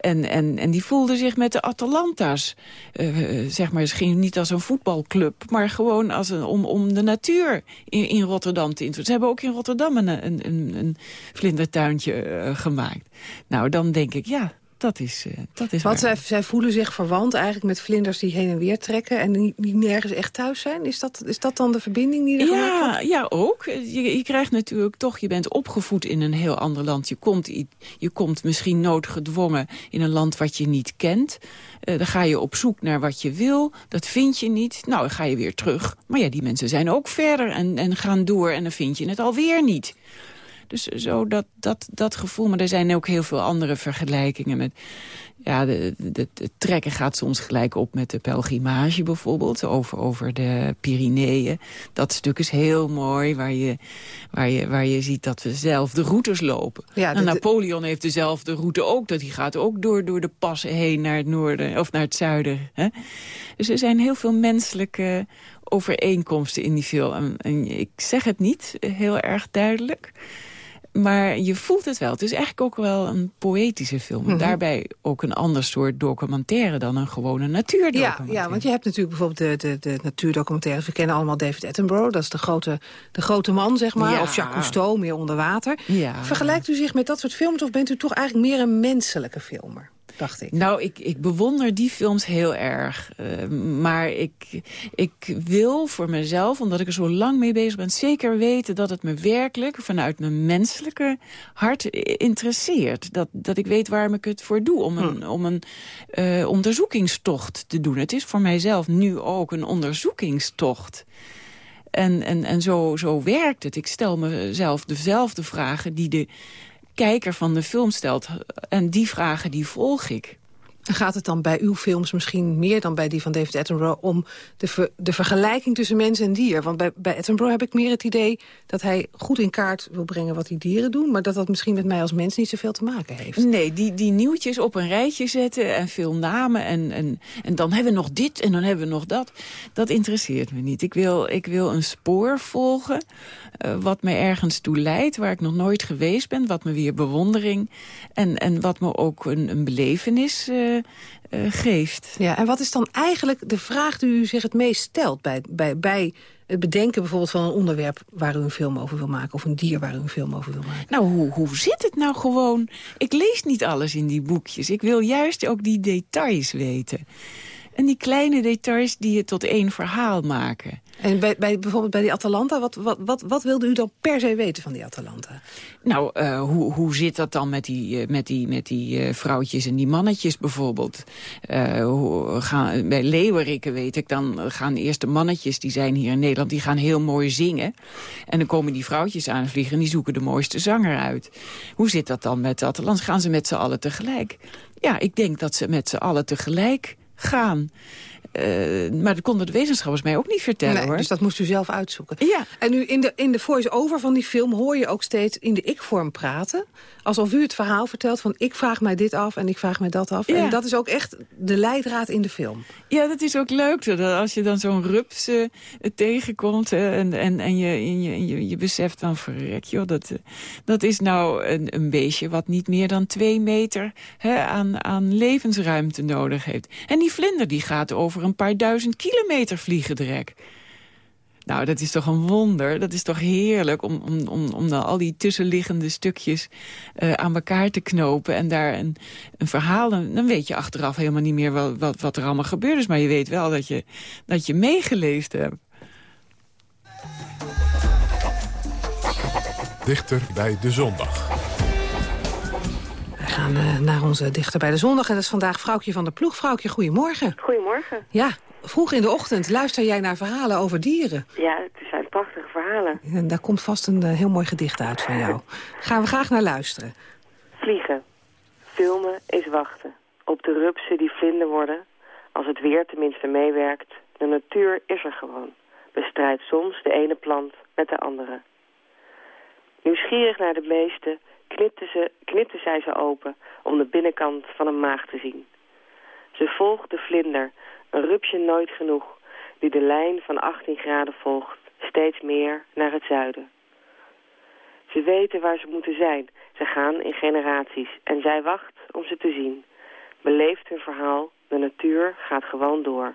en, en, en die voelden zich met de Atalanta's, eh, zeg maar, ging niet als een voetbalclub... maar gewoon als een, om, om de natuur in, in Rotterdam te introduceren. Ze hebben ook in Rotterdam een, een, een, een vlindertuintje gemaakt. Nou, dan denk ik, ja, dat is, uh, dat is Want zij, zij voelen zich verwant eigenlijk met vlinders die heen en weer trekken... en die, die nergens echt thuis zijn? Is dat, is dat dan de verbinding die er gemaakt Ja, wordt? ja, ook. Je, je krijgt natuurlijk toch, je bent opgevoed in een heel ander land. Je komt, je komt misschien noodgedwongen in een land wat je niet kent. Eh, dan ga je op zoek naar wat je wil. Dat vind je niet. Nou, dan ga je weer terug. Maar ja, die mensen zijn ook verder en, en gaan door. En dan vind je het alweer niet. Dus zo dat, dat, dat gevoel. Maar er zijn ook heel veel andere vergelijkingen met... Ja, de, trekken gaat soms gelijk op met de pelgrimage bijvoorbeeld. Over, over de Pyreneeën. Dat stuk is heel mooi, waar je, waar je, waar je ziet dat we zelf de routes lopen. Ja, de- de- Napoleon heeft dezelfde route ook. Dat die gaat ook door, door de passen heen naar het noorden of naar het zuiden. Hè? Dus er zijn heel veel menselijke overeenkomsten in die film. En, en ik zeg het niet heel erg duidelijk. Maar je voelt het wel. Het is eigenlijk ook wel een poëtische film. Mhm. Daarbij ook een ander soort documentaire dan een gewone Ja, natuurdocumentaire. ja, want je hebt natuurlijk bijvoorbeeld de, de, de natuurdocumentaires. We kennen allemaal David Attenborough, dat is de grote, de grote man, zeg maar. Ja. Of Jacques Cousteau, meer onder water. Ja. Vergelijkt u zich met dat soort films of bent u toch eigenlijk meer een menselijke filmer? Dacht ik. Nou, ik, ik bewonder die films heel erg. Eh, maar ik, ik wil voor mezelf, omdat ik er zo lang mee bezig ben... zeker weten dat het me werkelijk vanuit mijn menselijke hart interesseert. Dat, dat ik weet waarom ik het voor doe, om een, om een eh, onderzoekingstocht te doen. Het is voor mijzelf nu ook een onderzoekingstocht. En, en, en zo, zo werkt het. Ik stel mezelf dezelfde vragen die de kijker van de film stelt. En die vragen die volg ik. Gaat het dan bij uw films misschien meer dan bij die van David Attenborough... om de, de vergelijking tussen mens en dier? Want bij, bij Attenborough heb ik meer het idee dat hij goed in kaart wil brengen wat die dieren doen... maar dat dat misschien met mij als mens niet zoveel te maken heeft. Nee, die, die nieuwtjes op een rijtje zetten en veel namen. En, en, en dan hebben we nog dit en dan hebben we nog dat. Dat interesseert me niet. Ik wil, ik wil een spoor volgen eh, wat me ergens toe leidt... waar ik nog nooit geweest ben, wat me weer bewondering... en, en wat me ook een, een belevenis eh, eh, geeft. Ja, en wat is dan eigenlijk de vraag die u zich het meest stelt... bij, bij, bij het bedenken bijvoorbeeld van een onderwerp waar u een film over wil maken... of een dier waar u een film over wil maken? Nou, hoe, hoe zit het nou gewoon? Ik lees niet alles in die boekjes. Ik wil juist ook die details weten. En die kleine details die het tot één verhaal maken. En bij, bij, bijvoorbeeld bij die Atalanta, wat, wat, wat, wat wilde u dan per se weten van die Atalanta? Nou, eh, hoe, hoe zit dat dan met die, eh, met die, met die eh, vrouwtjes en die mannetjes bijvoorbeeld? Hoe gaan, bij leeuweriken weet ik, dan gaan eerst de mannetjes, die zijn hier in Nederland, die gaan heel mooi zingen. En dan komen die vrouwtjes aanvliegen en die zoeken de mooiste zanger uit. Hoe zit dat dan met dat? Dan gaan ze met z'n allen tegelijk. Ja, ik denk dat ze met z'n allen tegelijk gaan. Eh, maar dat konden de wetenschappers mij ook niet vertellen, Nee, hoor. dus dat moest u zelf uitzoeken. Ja. En nu in de, in de voice-over van die film hoor je ook steeds in de ik-vorm praten. Alsof u het verhaal vertelt van ik vraag mij dit af en ik vraag mij dat af. Ja. En dat is ook echt de leidraad in de film. Ja, dat is ook leuk. dat Als je dan zo'n rups eh, tegenkomt hè, en, en, en, je, en je, je, je beseft van verrek, joh, dat, eh, dat is nou een, een beestje wat niet meer dan twee meter hè, aan, aan levensruimte nodig heeft. En die vlinder die gaat over een paar duizend kilometer vliegen direct. Nou, dat is toch een wonder. Dat is toch heerlijk om, om, om, om dan al die tussenliggende stukjes eh, aan elkaar te knopen. En daar een, een verhaal... Dan, dan weet je achteraf helemaal niet meer wat, wat, wat er allemaal gebeurd is. Maar je weet wel dat je, dat je meegeleefd hebt. Dichter bij de zondag. We gaan eh, naar onze dichter bij de zondag. En dat is vandaag Vrouwtje van der Ploeg. Vrouwtje, goedemorgen. Goedemorgen. Ja, vroeg in de ochtend luister jij naar verhalen over dieren. Ja, het zijn prachtige verhalen. En daar komt vast een eh, heel mooi gedicht uit van jou. Gaan we graag naar luisteren. Vliegen. Filmen is wachten. Op de rupsen die vlinder worden. Als het weer tenminste meewerkt. De natuur is er gewoon. Bestrijdt soms de ene plant met de andere. Nieuwsgierig naar de beesten knipte, ze, knipte zij ze open om de binnenkant van een maag te zien. Ze volgt de vlinder, een rupsje nooit genoeg, die de lijn van 18 graden volgt, steeds meer naar het zuiden. Ze weten waar ze moeten zijn. Ze gaan in generaties en zij wacht om ze te zien. Beleeft hun verhaal, de natuur gaat gewoon door.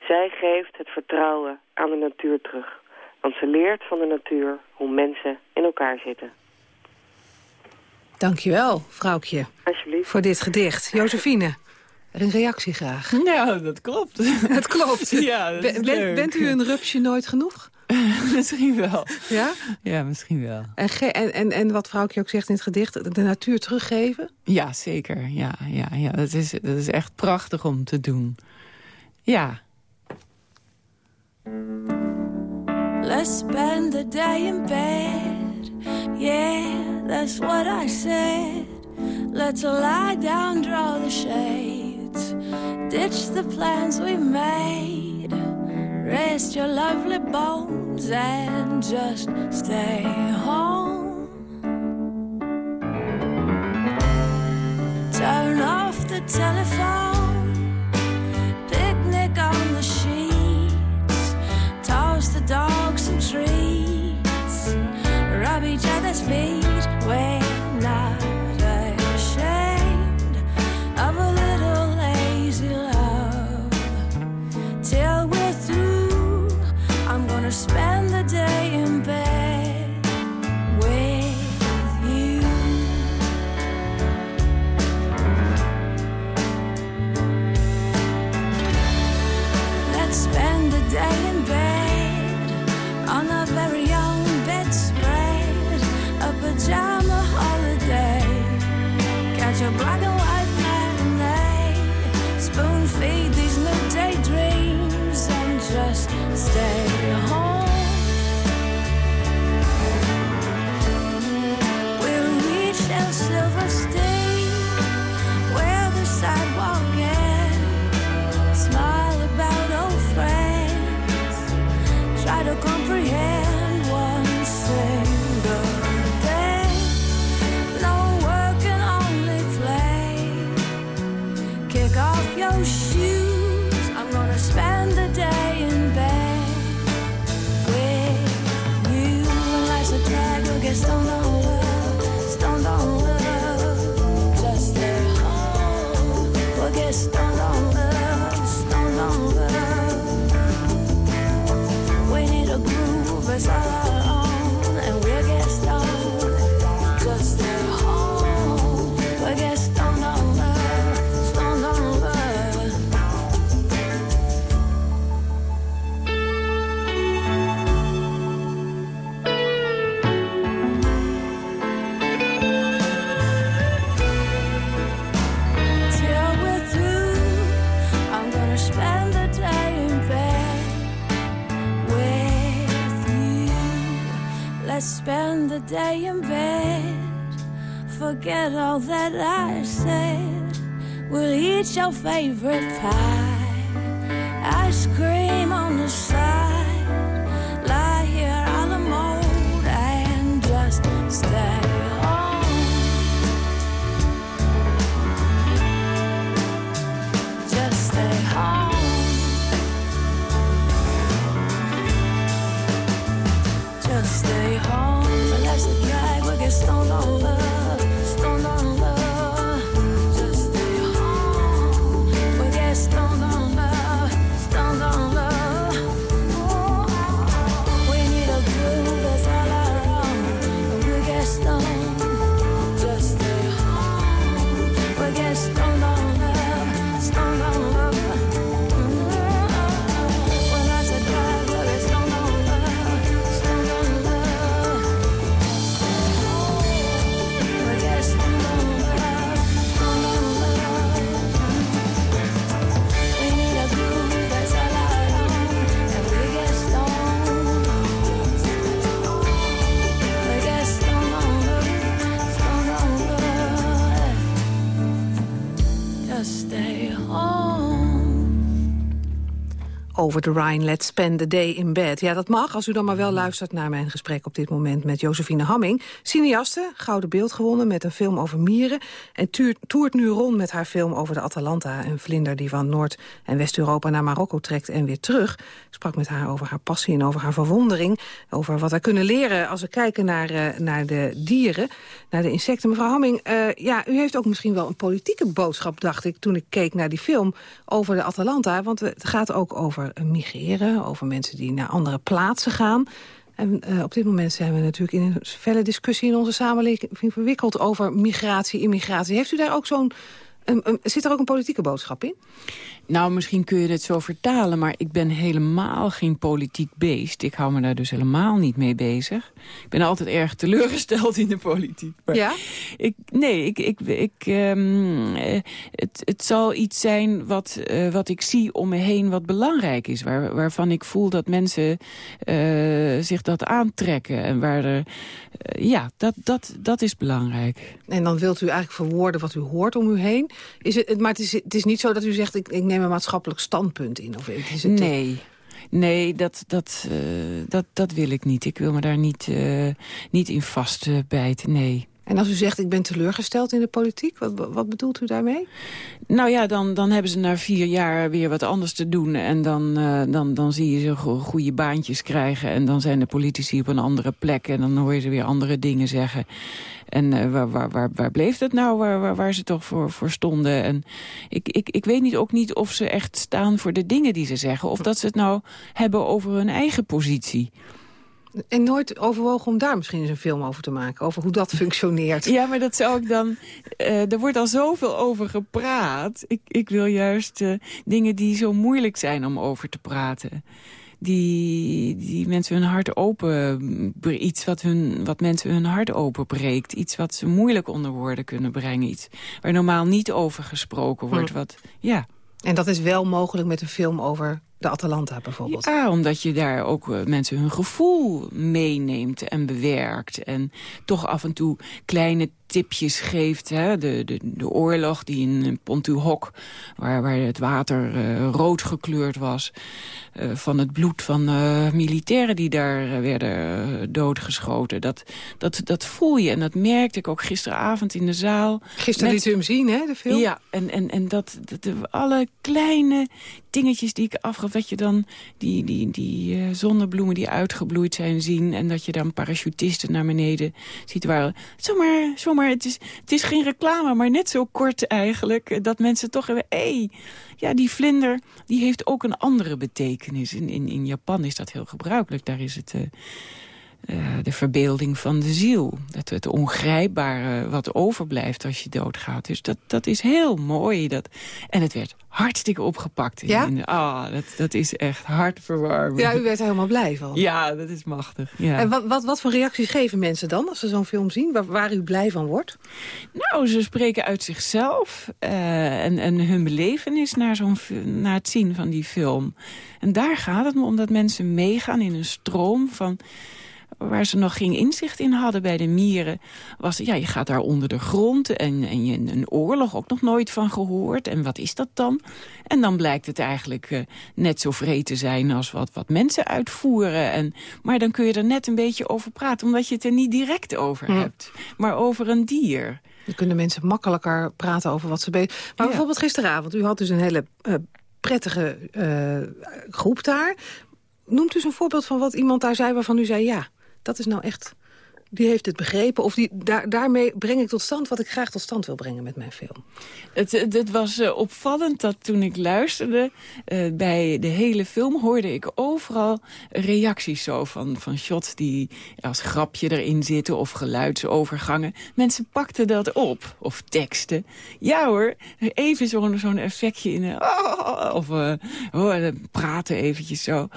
Zij geeft het vertrouwen aan de natuur terug. Want ze leert van de natuur hoe mensen in elkaar zitten. Dankjewel, vrouwtje. Alsjeblieft. Voor dit gedicht. Josephine, een reactie graag. Nou, dat klopt. Het klopt. Ja, dat Ben- ben- bent u een rupsje nooit genoeg? misschien wel. Ja? Ja, misschien wel. En, ge- en, en, en wat vrouwtje ook zegt in het gedicht, de natuur teruggeven? Ja, zeker. Ja, ja, ja. Dat, is, dat is echt prachtig om te doen. Ja. Let's spend the day in bed. Yeah, that's what I said. Let's lie down, draw the shades. Ditch the plans we made. Rest your lovely bones and just stay home. Turn off the telephone. Your favorite pie. Over the Rhine, let's spend the day in bed. Ja, dat mag, als u dan maar wel luistert naar mijn gesprek op dit moment met Josephine Hamming. Cineaste, gouden beeld gewonnen met een film over mieren. En toert nu rond met haar film over de Atalanta. Een vlinder die van Noord- en West-Europa naar Marokko trekt en weer terug. Ik sprak met haar over haar passie en over haar verwondering. Over wat we kunnen leren als we kijken naar, eh, naar de dieren, naar de insecten. Mevrouw Hamming, eh, ja, u heeft ook misschien wel een politieke boodschap, dacht ik... toen ik keek naar die film over de Atalanta. Want het gaat ook over migreren, over mensen die naar andere plaatsen gaan. En eh, op dit moment zijn we natuurlijk in een felle discussie in onze samenleving verwikkeld over migratie, immigratie. Heeft u daar ook zo'n... zit er ook een politieke boodschap in? Nou, misschien kun je het zo vertalen, maar ik ben helemaal geen politiek beest. Ik hou me daar dus helemaal niet mee bezig. Ik ben altijd erg teleurgesteld in de politiek. Ja? Ik, nee, ik, ik, ik, ehm, eh, het, het zal iets zijn wat, eh, wat ik zie om me heen wat belangrijk is. Waar, waarvan ik voel dat mensen eh, zich dat aantrekken. En waar er, ja, dat, dat, dat is belangrijk. En dan wilt u eigenlijk verwoorden wat u hoort om u heen. Is het, maar het is, het is niet zo dat u zegt, ik, ik neem een maatschappelijk standpunt in. Of is Nee. Nee, dat, dat, eh, dat, dat wil ik niet. Ik wil me daar niet, eh, niet in vastbijten, nee. En als u zegt, ik ben teleurgesteld in de politiek, wat, wat bedoelt u daarmee? Nou ja, dan, dan hebben ze na vier jaar weer wat anders te doen. En dan, eh, dan, dan zie je ze go- goede baantjes krijgen. En dan zijn de politici op een andere plek. En dan hoor je ze weer andere dingen zeggen. En eh, waar, waar, waar, waar bleef dat nou, waar, waar, waar ze toch voor, voor stonden? En ik, ik, ik weet niet, ook niet of ze echt staan voor de dingen die ze zeggen. Of dat ze het nou hebben over hun eigen positie. En nooit overwogen om daar misschien eens een film over te maken. Over hoe dat functioneert. Ja, maar dat zou ik dan... eh, er wordt al zoveel over gepraat. Ik, ik wil juist eh, dingen die zo moeilijk zijn om over te praten. Die, die mensen hun hart open... Iets wat, hun, wat mensen hun hart openbreekt. Iets wat ze moeilijk onder woorden kunnen brengen. Iets waar normaal niet over gesproken wordt. Hm. Wat, ja. En dat is wel mogelijk met een film over de Atalanta bijvoorbeeld. Ja, omdat je daar ook eh, mensen hun gevoel meeneemt en bewerkt. En toch af en toe kleine tipjes geeft. Hè? De, de, de oorlog die in Pontuhok, waar, waar het water eh, rood gekleurd was... eh, van het bloed van eh, militairen die daar werden doodgeschoten. Dat, dat, dat voel je en dat merkte ik ook gisteravond in de zaal. Gisteren liet u hem zien, hè, de film? Ja, en, en, en dat, dat de, alle kleine dingetjes die ik afgaf... dat je dan die, die, die zonnebloemen die uitgebloeid zijn zien... en dat je dan parachutisten naar beneden ziet waar... Zomaar, zomaar het, is, het is geen reclame, maar net zo kort eigenlijk... eh, dat mensen toch hebben... Hé, ja, die vlinder die heeft ook een andere betekenis. In, in, in Japan is dat heel gebruikelijk. Daar is het... eh, eh, de verbeelding van de ziel. Het, het ongrijpbare wat overblijft als je doodgaat. Dus dat, dat is heel mooi. Dat, en het werd hartstikke opgepakt. In, Ja? in ah, dat, dat is echt hartverwarmend. Ja, u werd er helemaal blij van. Ja, dat is machtig. Ja. En wat, wat, wat voor reacties geven mensen dan als ze zo'n film zien? Waar, waar u blij van wordt? Nou, ze spreken uit zichzelf eh, en, en hun belevenis naar, zo'n, naar het zien van die film. En daar gaat het me om dat mensen meegaan in een stroom van waar ze nog geen inzicht in hadden bij de mieren... was, ja, je gaat daar onder de grond en, en je een oorlog ook nog nooit van gehoord. En wat is dat dan? En dan blijkt het eigenlijk eh, net zo vreed te zijn als wat, wat mensen uitvoeren. En, maar dan kun je er net een beetje over praten, omdat je het er niet direct over hebt. Maar over een dier. Dan kunnen mensen makkelijker praten over wat ze... Maar Ja. bijvoorbeeld gisteravond, u had dus een hele eh, prettige eh, groep daar. Noemt u eens een voorbeeld van wat iemand daar zei waarvan u zei... ja, dat is nou echt... Die heeft het begrepen. Of die, daar, daarmee breng ik tot stand wat ik graag tot stand wil brengen met mijn film. Het, was eh, opvallend dat toen ik luisterde eh, bij de hele film... hoorde ik overal reacties zo van, van shots die als grapje erin zitten... of geluidsovergangen. Mensen pakten dat op. Of teksten. Ja hoor, even zo'n effectje in... oh, of en praten eventjes zo.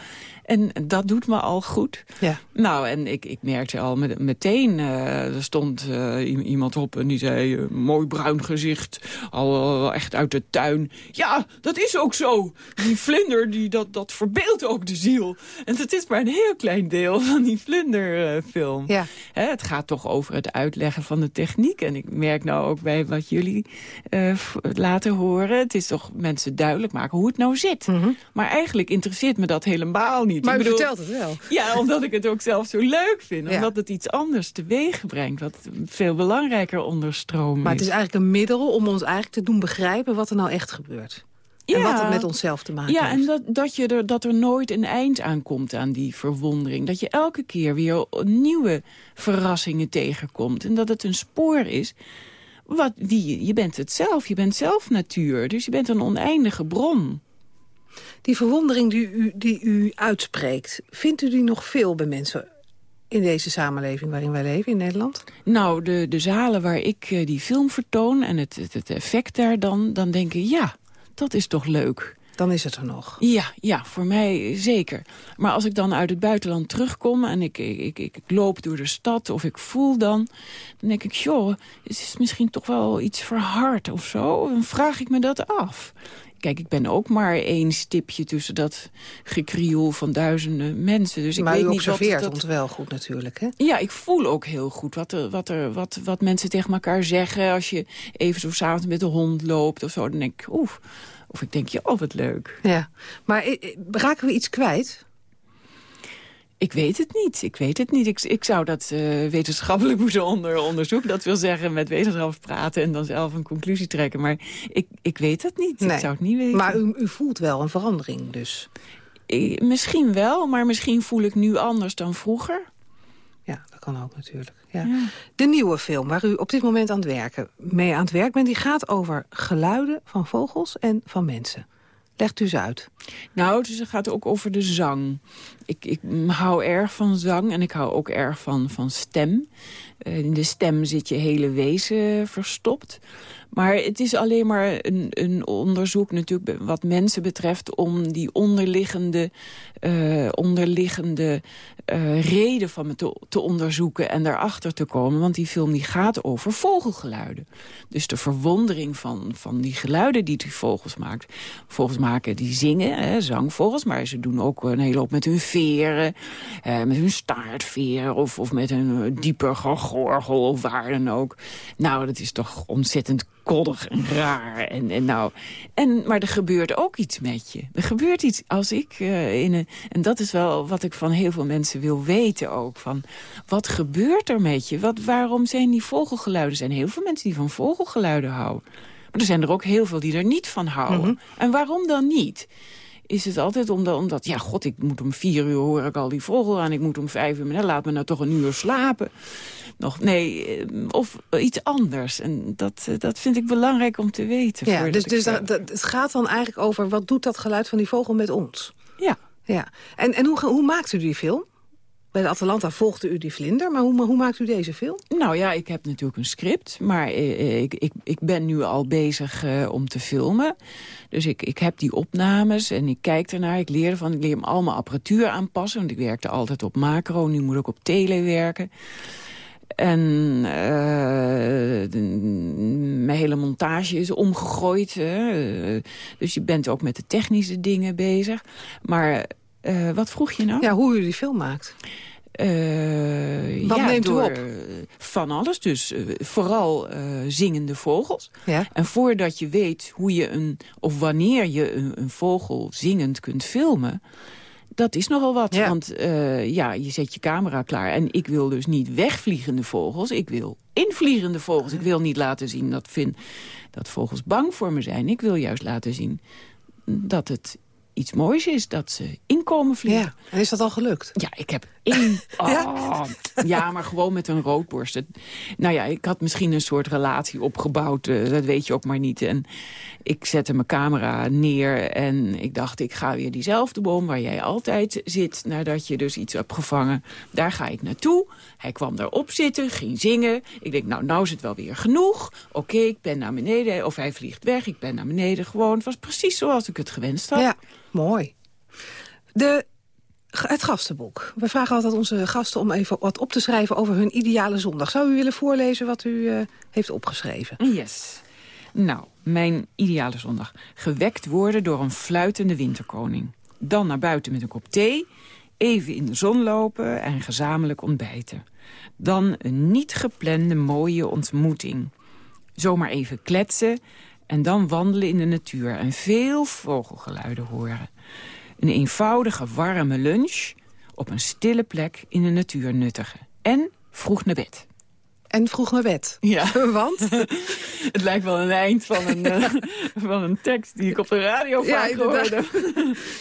En dat doet me al goed. Ja. Nou, en ik, ik merkte al met, meteen, eh, er stond eh, iemand op en die zei... eh, mooi bruin gezicht, al echt uit de tuin. Ja, dat is ook zo. Die vlinder, die, dat, dat verbeeldt ook de ziel. En dat is maar een heel klein deel van die vlinderfilm. Ja. Hè, het gaat toch over het uitleggen van de techniek. En ik merk nou ook bij wat jullie laten horen... het is toch mensen duidelijk maken hoe het nou zit. Maar eigenlijk interesseert me dat helemaal niet. Maar Ik bedoel- vertelt het wel. ja, omdat ik het ook zelf zo leuk vind. Ja. Omdat het iets anders teweeg brengt. Wat veel belangrijker onder stroom Maar het is eigenlijk een middel om ons eigenlijk te doen begrijpen wat er nou echt gebeurt. En Ja. wat het met onszelf te maken Ja, heeft. en dat, dat, je er, dat er nooit een eind aan komt aan die verwondering. Dat je elke keer weer nieuwe verrassingen tegenkomt. En dat het een spoor is. Wat, die, je bent het zelf, je bent zelf natuur. Dus je bent een oneindige bron. Die verwondering die u, die u uitspreekt, vindt u die nog veel bij mensen in deze samenleving waarin wij leven, in Nederland? Nou, de, de zalen waar ik eh, die film vertoon en het, het, het effect daar dan... dan denk ik, ja, dat is toch leuk. Dan is het er nog. Ja, ja, voor mij zeker. Maar als ik dan uit het buitenland terugkom en ik, ik, ik, ik loop door de stad of ik voel dan... dan denk ik, joh, het is misschien toch wel iets verhard of zo. Dan vraag ik me dat af. Kijk, ik ben ook maar één stipje tussen dat gekrioel van duizenden mensen. Dus ik maar weet u niet observeert wat, dat... ons wel goed natuurlijk, hè? Ja, ik voel ook heel goed wat, er, wat, er, wat, wat mensen tegen elkaar zeggen... als je even zo s'avonds met de hond loopt of zo. Dan denk ik, oeh... Of ik denk, ja, oh, wat leuk. Ja, maar raken we iets kwijt? Ik weet het niet. Ik weet het niet. Ik, ik zou dat uh, wetenschappelijk moeten onder, onderzoeken. Dat wil zeggen met wetenschappers praten en dan zelf een conclusie trekken. Maar ik, ik weet het niet. Nee. Ik zou het niet weten. Maar u, u voelt wel een verandering dus? Ik, misschien wel, maar misschien voel ik nu anders dan vroeger. Ja, dat kan ook natuurlijk. Ja. ja. De nieuwe film waar u op dit moment aan het werken, mee aan het werk bent... die gaat over geluiden van vogels en van mensen. Legt u ze uit. Nou, dus het gaat ook over de zang. Ik, ik hou erg van zang en ik hou ook erg van, van stem. Uh, in de stem zit je hele wezen verstopt. Maar het is alleen maar een, een onderzoek natuurlijk wat mensen betreft... om die onderliggende, uh, onderliggende uh, reden van me te, te onderzoeken en daarachter te komen. Want die film die gaat over vogelgeluiden. Dus de verwondering van, van die geluiden die die vogels maakt. Vogels maken, die zingen, hè, zangvogels, maar ze doen ook een hele hoop met hun veren. Uh, met hun staartveren of, of met een dieper gegorgel of waar dan ook. Nou, dat is toch ontzettend koddig en raar. En, en nou, en, maar er gebeurt ook iets met je. Er gebeurt iets als ik uh, in een... En dat is wel wat ik van heel veel mensen wil weten ook. Van, wat gebeurt er met je? Wat, waarom zijn die vogelgeluiden? Er zijn heel veel mensen die van vogelgeluiden houden. Maar er zijn er ook heel veel die er niet van houden. Mm -hmm. En waarom dan niet? Is het altijd omdat, omdat, ja, god, ik moet om vier uur hoor ik al die vogel aan. Ik moet om vijf uur, maar laat me nou toch een uur slapen. Nog, nee, of iets anders. En dat, dat vind ik belangrijk om te weten. Ja, dus, dus dat, dat, het gaat dan eigenlijk over, wat doet dat geluid van die vogel met ons? Ja. ja. En, en hoe, hoe maakt u die film? Bij de Atalanta volgde u die vlinder, maar hoe, hoe maakt u deze film? Nou ja, ik heb natuurlijk een script, maar eh, ik, ik, ik ben nu al bezig uh, om te filmen. Dus ik, ik heb die opnames en ik kijk ernaar, ik leer ervan. Ik leer hem allemaal apparatuur aanpassen, want ik werkte altijd op macro. Nu moet ik op tele werken. En mijn hele montage is omgegooid. Dus je bent ook met de technische dingen bezig. Maar uh, wat vroeg je nou? Ja, hoe u die film maakt. Uh, wat ja, neemt door, u op? Van alles. Dus uh, vooral uh, zingende vogels. Ja. En voordat je weet hoe je een, of wanneer je een, een vogel zingend kunt filmen... Dat is nogal wat, ja. want ja, je zet je camera klaar. En ik wil dus niet wegvliegende vogels, ik wil invliegende vogels. Ik wil niet laten zien dat, vind, dat vogels bang voor me zijn. Ik wil juist laten zien dat het iets moois is, dat ze inkomen vliegen. Ja. En is dat al gelukt? Ja, ik heb één... Oh, ja? ja? maar gewoon met een roodborst. Het, nou ja, ik had misschien een soort relatie opgebouwd. Uh, dat weet je ook maar niet. En ik zette mijn camera neer en ik dacht... ik ga weer diezelfde boom waar jij altijd zit... nadat je dus iets hebt gevangen. Daar ga ik naartoe. Hij kwam daarop zitten, ging zingen. Ik denk, nou, nou is het wel weer genoeg. Oké, okay, ik ben naar beneden. Of hij vliegt weg, ik ben naar beneden. Gewoon, het was precies zoals ik het gewenst had. Ja, mooi. De het gastenboek. We vragen altijd onze gasten om even wat op te schrijven over hun ideale zondag. Zou u willen voorlezen wat u uh, heeft opgeschreven? Yes. Nou, mijn ideale zondag. Gewekt worden door een fluitende winterkoning. Dan naar buiten met een kop thee. Even in de zon lopen en gezamenlijk ontbijten. Dan een niet geplande mooie ontmoeting. Zomaar even kletsen en dan wandelen in de natuur en veel vogelgeluiden horen. Een eenvoudige, warme lunch op een stille plek in de natuur nuttigen. En vroeg naar bed. En vroeg naar bed? Ja. Want? Het lijkt wel een eind van een, uh, van een tekst die ik op de radio ja, vaak hoorde.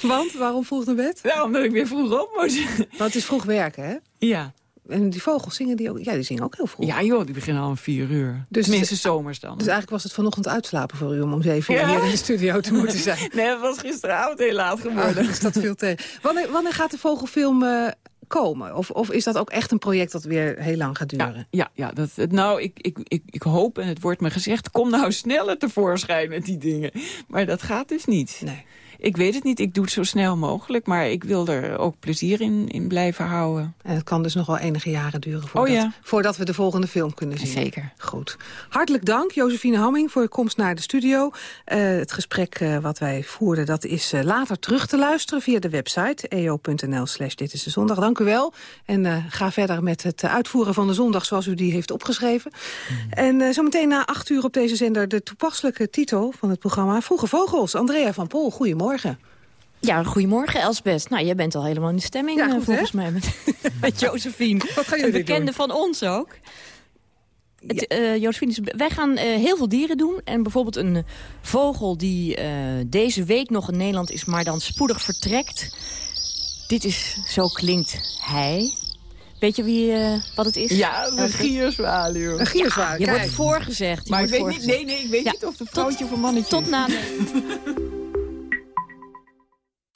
Want? Waarom vroeg naar bed? Ja, omdat ik weer vroeg op moest. Want het is vroeg werken, hè? Ja. En die vogels zingen die ook? Ja, die zingen ook heel vroeg. Ja joh, die beginnen al om vier uur. Dus Tenminste zomers dan. Dus eigenlijk was het vanochtend uitslapen voor u om om zeven uur ja. hier in de studio te moeten zijn. nee, het was gisteravond heel laat geworden. Oh, dus dat viel tegen. Wanneer, wanneer gaat de vogelfilm uh, komen? Of, of is dat ook echt een project dat weer heel lang gaat duren? Ja, ja dat, nou, ik, ik, ik, ik hoop, en het wordt me gezegd... kom nou sneller tevoorschijn met die dingen. Maar dat gaat dus niet. Nee. Ik weet het niet, ik doe het zo snel mogelijk... maar ik wil er ook plezier in, in blijven houden. En het kan dus nog wel enige jaren duren voordat, ja. voordat we de volgende film kunnen zien. Zeker. Goed. Hartelijk dank, Josephine Hamming, voor je komst naar de studio. Eh, het gesprek eh, wat wij voerden, dat is eh, later terug te luisteren via de website eo.nl slash dit is de zondag. Dank u wel. En eh, ga verder met het uitvoeren van de zondag zoals u die heeft opgeschreven. En eh, zometeen na acht uur op deze zender de toepasselijke titel van het programma Vroege Vogels. Andrea van Pol, goedemorgen. Ja, goedemorgen Elsbeth. Nou, jij bent al helemaal in de stemming Ja, eh, goed, volgens hè? mij met, met Josephine. Wat gaan Een bekende doen? van ons ook. Het, eh, Josephine, is- wij gaan eh, heel veel dieren doen. En bijvoorbeeld een vogel die eh, deze week nog in Nederland is... maar dan spoedig vertrekt. Dit is, zo klinkt hij. Weet je wie, eh, wat het is? Ja, een gierzwaluw. Een gierzwaluw, Je kijk. wordt voorgezegd. je Maar ik weet niet, voorgezegd. nee, nee, ik weet Ja, niet of het een vrouwtje of een mannetje Tot is. na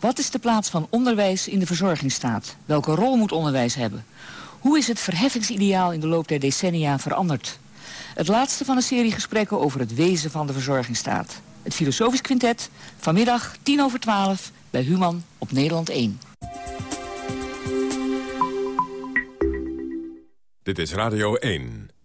Wat is de plaats van onderwijs in de verzorgingsstaat? Welke rol moet onderwijs hebben? Hoe is het verheffingsideaal in de loop der decennia veranderd? Het laatste van een serie gesprekken over het wezen van de verzorgingsstaat. Het Filosofisch Quintet, vanmiddag 10 over 12 bij Human op Nederland 1. Dit is Radio 1.